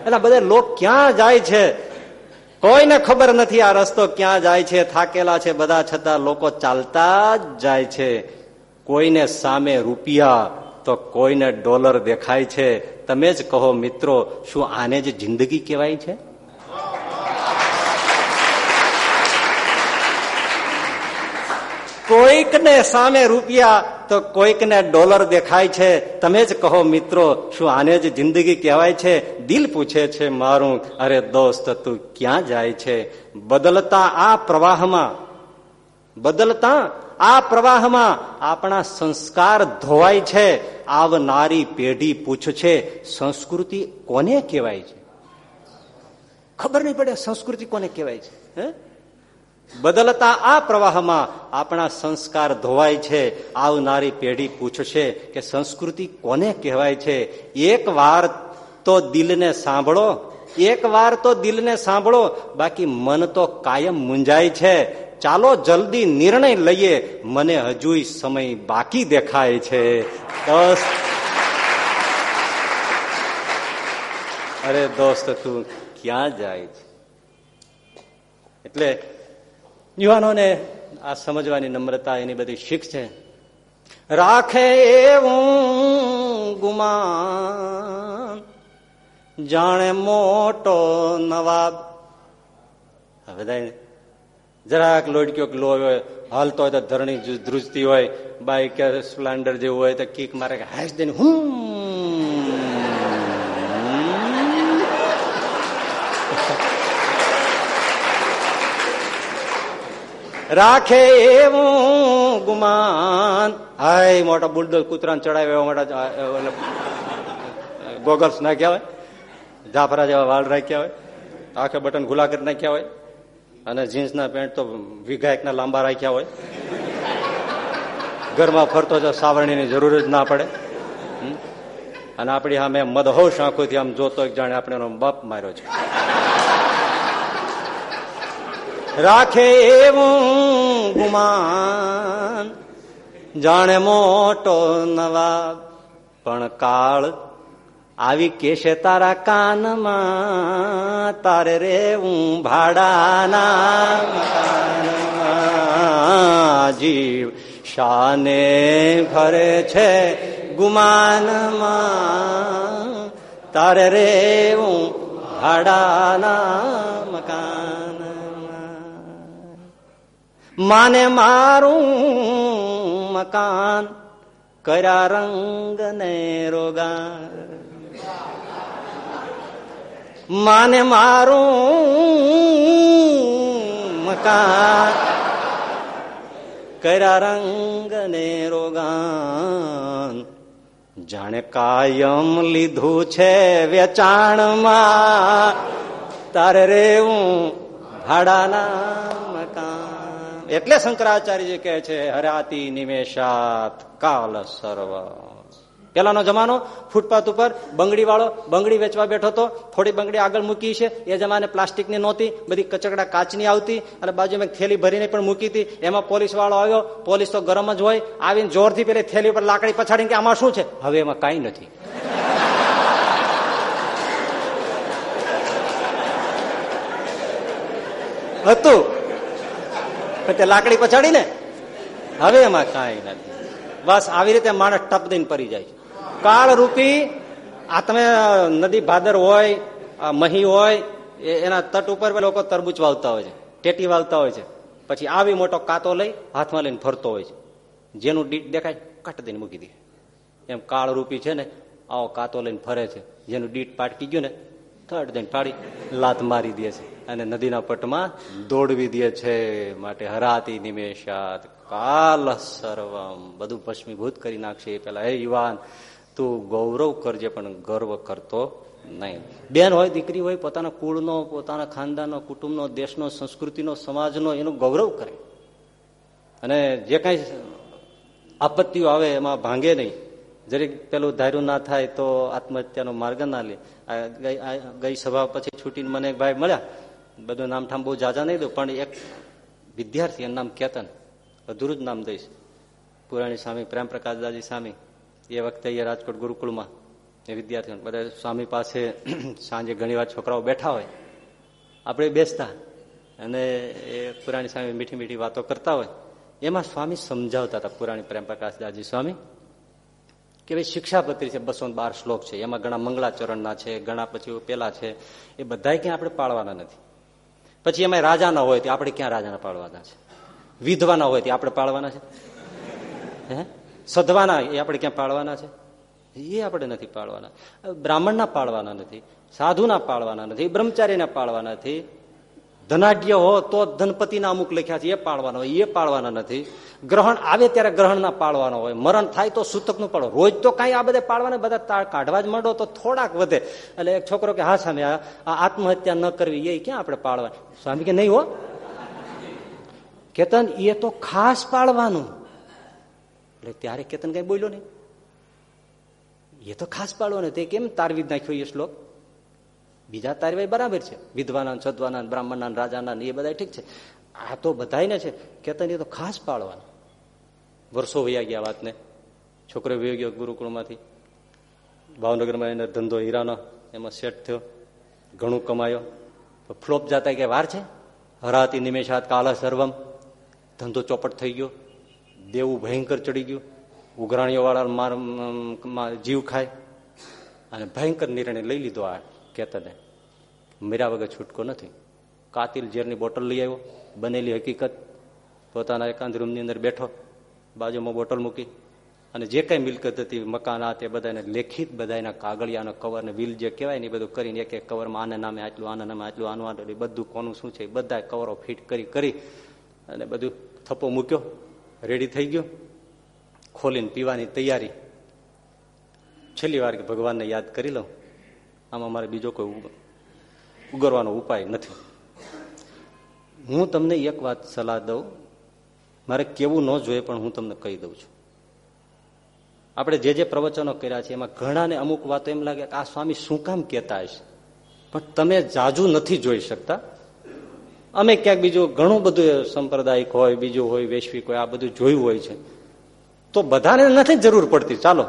એટલે બધા લોક ક્યાં જાય છે? કોઈને ખબર નથી આ રસ્તો ક્યાં જાય છે, થાકેલા છે, બધા છતાં લોકો ચાલતા જ જાય છે. કોઈને સામે રૂપિયા તો કોઈને ડોલર દેખાય છે. તમે જ કહો મિત્રો, શું આને જ જિંદગી કહેવાય છે? કોઈકને સામે રૂપિયા તો કોઈકને ડોલર દેખાય છે. તમે જ કહો મિત્રો, શું આને જ જિંદગી કહેવાય છે? દિલ પૂછે છે મારું, અરે દોસ્ત, તું ક્યાં જાય છે? બદલતા આ પ્રવાહમાં, બદલતા આ પ્રવાહમાં આપણા સંસ્કાર ધોવાય છે. આવનારી પેઢી પૂછશે, સંસ્કૃતિ કોને કહેવાય છે? ખબર નહીં પડે સંસ્કૃતિ કોને કહેવાય છે, હે? બદલતા આ પ્રવાહમાં આપણા સંસ્કાર ધોવાય છે. આવનારી પેઢી પૂછશે કે સંસ્કૃતિ કોને કહેવાય છે? એક વાર તો દિલને સાંભળો, એક વાર તો દિલને સાંભળો. બાકી મન તો કાયમ મુંજાય છે. ચાલો જલ્દી નિર્ણય લઈએ. મને હજુ સમય બાકી દેખાય છે. બસ. અરે દોસ્ત, તું ક્યાં જાય છે? એટલે યુવાનોને આ સમજવાની નમ્રતા એની બધી શીખ છે. રાખે એવું ગુમાન, જાણે મોટો નવાબ. બધા જરાક લોડક્યો લો હોય, હાલતો હોય તો ધરણી ધ્રુજતી હોય બાઈક સ્પ્લેન્ડર જેવું હોય તો કીક મારે હાશ દઈને હું રાખે એવું ગુમાન. હાય, મોટા બુલડોઝ કૂતરાને એવા મોટા ગોગલ્સ નાખ્યા હોય. જાફરા જેવા વાળ રાખ્યા હોય. આખે બટન ગુલા કરી નાખ્યા હોય. અને જીન્સના પેન્ટ તો વિઘાયકના લાંબા રાખ્યા હોય. ઘરમાં ફરતો જ સાવરણીની જરૂર જ ના પડે. અને આપણી સામે મદહોશ આંખોથી આમ જોતો જાણે આપણે બાપ માર્યો છે. રાખે એવું ગુમાન. જાણે મોટો નવા પણ કાળ આવી કેશે તારા કાનમાં? તારે રેવું ભાડાના જીવ શાને ફરે છે ગુમાનમાં. તારે રેવું ભાડાના મકાન માને મારું મકાન કર્યા રંગ ને રોગા માને મારું મકાન કર્યા રંગ ને રોગાન. જાણે કાયમ લીધું છે વેચાણમાં, તારે રેવું ભાડાના મકાન. એટલે શંકરાચાર્યજી કહે છે, હરાતી નિમેષાત કાલ સર્વ. પેલાનો જમાનો ફૂટપાથ ઉપર બંગડી વાળો બંગડી વેચવા બેઠો હતો, થોડી બંગડી આગળ મૂકી છે, એ જમાને પ્લાસ્ટિકની નહોતી, બધી કચકડા કાચની આવતી, અને બાજુમાં થેલી ભરીને પણ મૂકી હતી, એમાં પોલીસ વાળો આવ્યો, પોલીસ તો ગરમ જ હોય, આવીને જોરથી પેલી થેલી ઉપર લાકડી પછાડીને કે, આમાં શું છે? હવે એમાં કાંઈ નથી. હતું. તે લાકડી પછાડી ને હવે એમાં કાંઈ નથી. બસ આવી રીતે માણસ ટપ દઈને પડી જાય છે. કાળ રૂપી આ તમે નદી ભાદર હોય મહી હોય એના તટ ઉપર લોકો તરબૂચ વાવતા હોય છે. ટેટી વાવતા હોય છે. પછી આવી મોટો કાતો લઈ હાથમાં લઈને ફરતો હોય છે. જેનું ડીટ દેખાય, કાટ દઈને મૂકી દે. એમ કાળ રૂપી છે ને, આવો કાતો લઈને ફરે છે. જેનું ડીટ પાટકી ગયું ને થર્ડ દઈને પાડી, લાત મારી દે છે. અને નદીના પટમાં દોડવી દે છે માટે હરાતી નિમેષાત. કાલ સર્વમ. બધું ભસ્મીભૂત કરી નાખશે પેલા હે યુવાન, તું ગૌરવ કરજે, પણ ગર્વ કરતો નહીં. બેન હોય, દીકરી હોય, પોતાના કુળનો, પોતાના ખાનદાનનો, કુટુંબનો, દેશનો, સંસ્કૃતિનો, સમાજનો, એનું ગૌરવ કરે. અને જે કાંઈ આપત્તિઓ આવે, એમાં ભાંગે નહીં. જરીક પેલું ધાર્યું ના થાય તો આત્મહત્યાનો માર્ગ ના લે. ગઈ સભા પછી છૂટીને મને એક ભાઈ મળ્યા. બધું નામ ઠામ બહુ જાજા નહીં દઉં, પણ એક વિદ્યાર્થી, એનું નામ કેતન, અધૂરું જ નામ દઈશ. પુરાણી સ્વામી પ્રેમ પ્રકાશદાજી સ્વામી, એ વખતે અહીંયા રાજકોટ ગુરુકુળમાં એ વિદ્યાર્થીઓ, બધા સ્વામી પાસે સાંજે ઘણીવાર છોકરાઓ બેઠા હોય. આપણે બેસતા અને એ પુરાણી સ્વામી મીઠી મીઠી વાતો કરતા હોય. એમાં સ્વામી સમજાવતા હતા, પુરાણી પ્રેમ પ્રકાશદાસજી સ્વામી, કે ભાઈ શિક્ષાપત્રી છે, બસો બાર શ્લોક છે. એમાં ઘણા મંગળાચરણના છે, ઘણા પછી પેલા છે. એ બધા ક્યાં આપણે પાળવાના નથી. પછી એમાં રાજાના હોય તો આપણે ક્યાં રાજાના પાળવાના છે? વિધવાના હોય તે આપણે પાળવાના છે? હે? સધવાના એ આપણે ક્યાં પાળવાના છે? એ આપણે નથી પાળવાના. બ્રાહ્મણના પાળવાના નથી, સાધુના પાળવાના નથી, બ્રહ્મચારીના પાળવાના નથી. ધનાઢ્ય હો તો ધનપતિના અમુક લખ્યા છે, એ પાળવાના હોય, એ પાળવાના નથી. ગ્રહણ આવે ત્યારે ગ્રહણના પાળવાનો હોય. મરણ થાય તો સૂતકનું પાડો રોજ તો કાંઈ આ બધા પાળવાના, બધા તાળ કાઢવા જ માંડો તો થોડાક વધે. એટલે એક છોકરો કે, હા, સામે, આ આત્મહત્યા ન કરવી, એ ક્યાં આપણે પાળવા સ્વામી કે, નહીં હો. કેતન એ તો ખાસ પાળવાનું. એટલે ત્યારે કેતન કઈ બોલ્યો નહીં. એ તો ખાસ પાળવાનું. તે કેમ તારવી નાખ્યો એ શ્લોક? બીજા તારવાય બરાબર છે. વિધવાના સદવાના બ્રાહ્મણના રાજાના એ બધા ઠીક છે. આ તો બધાને છે. કેતન એ તો ખાસ પાડવાનું વર્ષો વયા ગયા વાતને. છોકરો વયો ગયો ગુરુકુળમાંથી. ભાવનગરમાં એને ધંધો હીરાનો, એમાં સેટ થયો. ઘણું કમાયો. ફ્લોપ જતા કે વાર છે? હરાતી નિમેષાત કાલા સર્વમ. ધંધો ચોપટ થઈ ગયો. દેવું ભયંકર ચડી ગયું. ઉઘરાણીઓ વાળા માર જીવ ખાય. અને ભયંકર નિર્ણય લઈ લીધો આ કેતને મર્યા વગર છૂટકો નથી. કાતિલ ઝેરની બોટલ લઈ આવ્યો, બનેલી હકીકત. પોતાના એકાંત રૂમની અંદર બેઠો, બાજુમાં બોટલ મૂકી, અને જે કઈ મિલકત હતી, મકાન, આ તે બધાને લેખિત બધાના કાગળિયાનો કવર ને વિલ જે કહેવાય ને એ બધું કરીને એક એક કવરમાં આના નામે આટલું, આના નામે આટલું, આનું આટલું બધું કોનું શું છે બધા કવરો ફિટ કરી કરી, અને બધું થપ્પો મૂક્યો રેડી થઈ ગયો, ખોલીને પીવાની તૈયારી. છેલ્લી વાર ભગવાનને યાદ કરી લઉં. આમાં મારે બીજો કોઈ ઉગરવાનો ઉપાય નથી. હું તમને એક વાત સલાહ દઉં. મારે કેવું ન જોઈએ પણ હું તમને કહી દઉં છું. આપણે જે જે પ્રવચનો કર્યા છે, એમાં ઘણાને અમુક વાતો એમ લાગે કે આ સ્વામી શું કામ કહેતા હશે? પણ તમે જાજુ નથી જોઈ શકતા. અમે ક્યાંક બીજું ઘણું બધું સંપ્રદાયિક હોય, બીજું હોય, વૈશ્વિક હોય, આ બધું જોયું હોય છે. તો બધાને નથી જરૂર પડતી. ચાલો.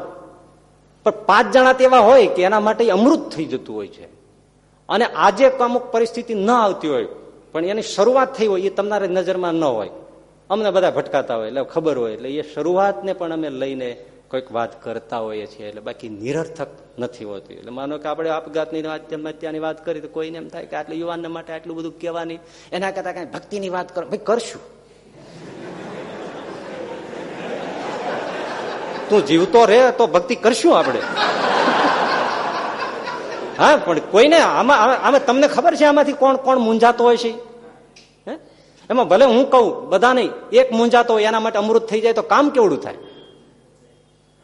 પણ પાંચ જણા તેવા હોય કે એના માટે અમૃત થઈ જતું હોય છે. અને આજે અમુક પરિસ્થિતિ ન આવતી હોય, પણ એની શરૂઆત થઈ હોય, એ તમારી નજરમાં ન હોય. અમને બધા ભટકાતા હોય, એટલે ખબર હોય, એટલે એ શરૂઆતને પણ અમે લઈને કોઈક વાત કરતા હોઈએ છીએ, એટલે બાકી નિરર્થક નથી હોતી. એટલે માનો કે આપણે આપઘાતની હત્યાની વાત કરી, તો કોઈને એમ થાય કે આટલું યુવાનને માટે આટલું બધું કહેવાની, એના કરતા કઈ ભક્તિની વાત કરો. ભાઈ, કરશું. તું જીવતો રે તો ભક્તિ કરશું આપણે. હા, પણ કોઈને આમાં આમાં તમને ખબર છે આમાંથી કોણ કોણ મૂંઝાતો હોય છે? એમાં ભલે હું કહું બધા નહીં એક મૂંઝાતો હોય, એના માટે અમૃત થઈ જાય તો કામ કેવડું થાય?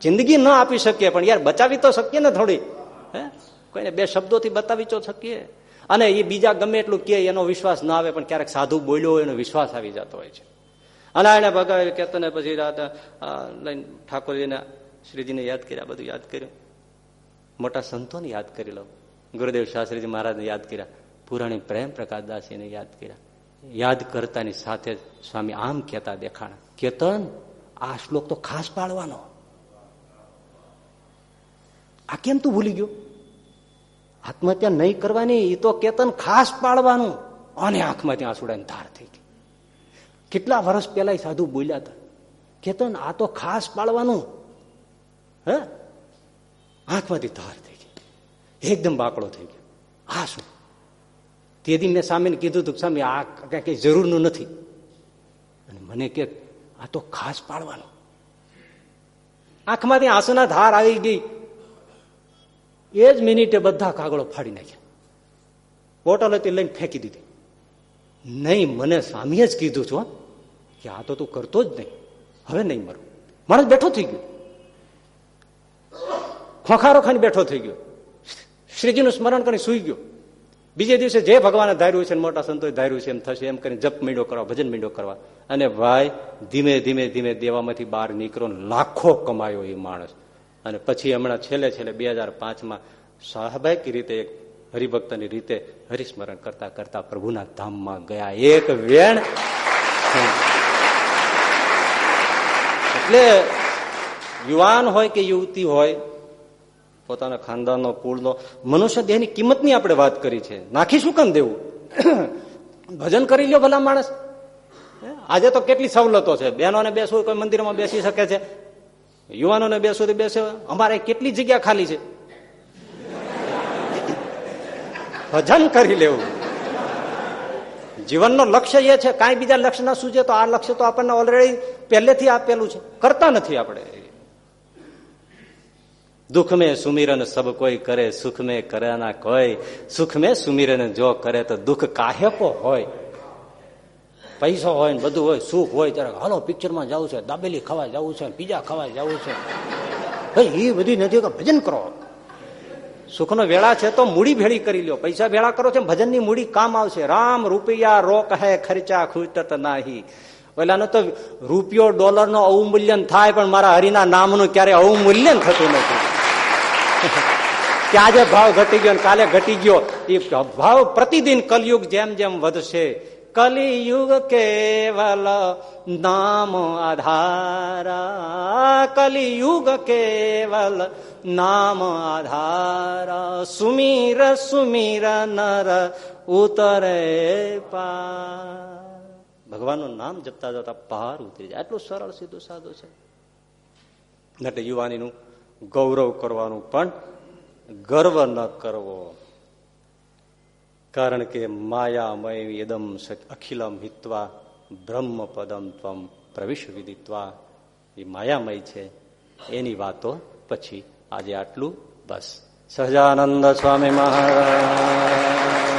જિંદગી ન આપી શકીએ, પણ યાર બચાવી તો શકીએ ને થોડી. હે? કોઈને બે શબ્દોથી બતાવી તો શકીએ. અને એ બીજા ગમે એટલું કે એનો વિશ્વાસ ના આવે, પણ ક્યારેક સાધુ બોલ્યો હોય, એનો વિશ્વાસ આવી જતો હોય છે. અને એને ભગાવી કહેતો ને, પછી રાત લઈને ઠાકોરજીને, શ્રીજીને યાદ કર્યા, બધું યાદ કર્યું. મોટા સંતોને યાદ કરી લો ગુરુદેવ શાસ્ત્રીજી મહારાજને યાદ કર્યા. પુરાણી પ્રેમ પ્રકાશદાસીને યાદ કર્યા. યાદ કરતાની સાથે સ્વામી આમ કેતા દેખાણા. કેતન, આ શ્લોક તો ખાસ પાડવાનો આ કેમ તું ભૂલી ગયો? આત્મહત્યા નહીં કરવાની એ તો કેતન ખાસ પાડવાનું અને આંખમાંથી આંસુડાની ધાર થઈ ગઈ. કેટલા વર્ષ પહેલા સાધુ બોલ્યા હતા. કેતન, આ તો ખાસ પાડવાનું હ? આંખમાંથી ધાર એકદમ બાકડો થઈ ગયો. આ શું? તેથી મેં સામે કીધું હતું સામે આ કઈ જરૂરનું નથી. અને મને કે, આ તો ખાસ પાડવાનું. આંખમાંથી આંસુના ધાર આવી ગઈ. એ જ મિનિટે બધા કાગળો ફાડી નાખ્યા. બોટલ હતી લઈને ફેંકી દીધી. નહીં, મને સ્વામીએ જ કીધું છું કે આ તો તું કરતો જ નહીં. હવે નહીં મરું. માણસ બેઠો થઈ ગયો. ખોખારો ખાઈને બેઠો થઈ ગયો. શ્રીજીનું સ્મરણ કરીને સુઈ ગયો. બીજે દિવસે જે ભગવાને ધાર્યું છે મોટા સંતોએ ધાર્યું છે એમ થશે, એમ કરીને જપ મીંડો કરવા, ભજન મીંડો કરવા. અને ભાઈ, ધીમે ધીમે ધીમે દેવામાંથી બહાર નીકળો લાખો કમાયો એ માણસ. અને પછી હમણાં છેલ્લે છેલ્લે બે હજાર પાંચમાં સ્વાભાવિક રીતે એક હરિભક્તની રીતે હરિસ્મરણ કરતા કરતા પ્રભુના ધામમાં ગયા. એક વેણ એટલે યુવાન હોય કે યુવતી હોય પોતાના ખાનદાનનો કુળનો મનુષ્ય દેહની કિંમતની આપણે વાત કરી છે. નાખી શું કામ દેવું? ભજન કરી લ્યો ભલા માણસ. આજે તો કેટલી સવલતો છે. બહેનોને બેસવું કોઈ મંદિરમાં બેસી શકે છે. યુવાનોને બેસવું તો બેસે. અમારે કેટલી જગ્યા ખાલી છે. ભજન કરી લેવું. જીવનનો લક્ષ્ય એ છે. કાંઈ બીજા લક્ષ્ય ના સૂજે તો આ લક્ષ્ય તો આપણને ઓલરેડી પહેલેથી આપેલું છે. કરતા નથી આપણે. દુઃખ મેં સુમિરન સબ કોઈ કરે, સુખ મેં કરે ના કોઈ. સુખ મેં સુમિરન જો કરે તો દુઃખ કાહેકો હોય? પૈસો હોય ને બધું હોય, સુખ હોય, ત્યારે હાલો પિક્ચરમાં જવું છે, દાબેલી ખવા જવું છે, પીઝા ખવા જવું છે. ભાઈ એ બધી નથી કે ભજન કરો. સુખનો વેળા છે તો મૂડી ભેળી કરી લ્યો. પૈસા ભેળા કરો છો ભજનની મૂડી કામ આવશે. રામ રૂપિયા રોક હે ખર્ચા ખૂટત નાહી. પેલાનો તો રૂપિયો ડોલર નો અવમૂલ્યન થાય, પણ મારા હરિના નામનું ક્યારે અવમૂલ્યન થતું નથી. કે આજે ભાવ ઘટી ગયો કાલે ઘટી ગયો, એ ભાવ પ્રતિદિન કલયુગ જેમ જેમ વધશે. કલિયુગ કેવલ નામ આધારા. કલિયુગ કેવલ નામ આધારા. સુમીર સુમીર, નર ઉતરે પા ભગવાનનું નામ જપતા જતા પહાર ઉતરી જાય. આટલું સરળ, સીધું સાદું છે. એટલે યુવાનીનું ગૌરવ કરવાનું પણ ગર્વ ન કરવો. કારણ કે માયામય યદમ અખિલમ હિત્વા બ્રહ્મ પદમ ત્વમ પ્રવિશ વિદિત્વા. એ માયામય છે. એની વાતો પછી આજે આટલું. બસ. સહજાનંદ સ્વામી મહારાજ.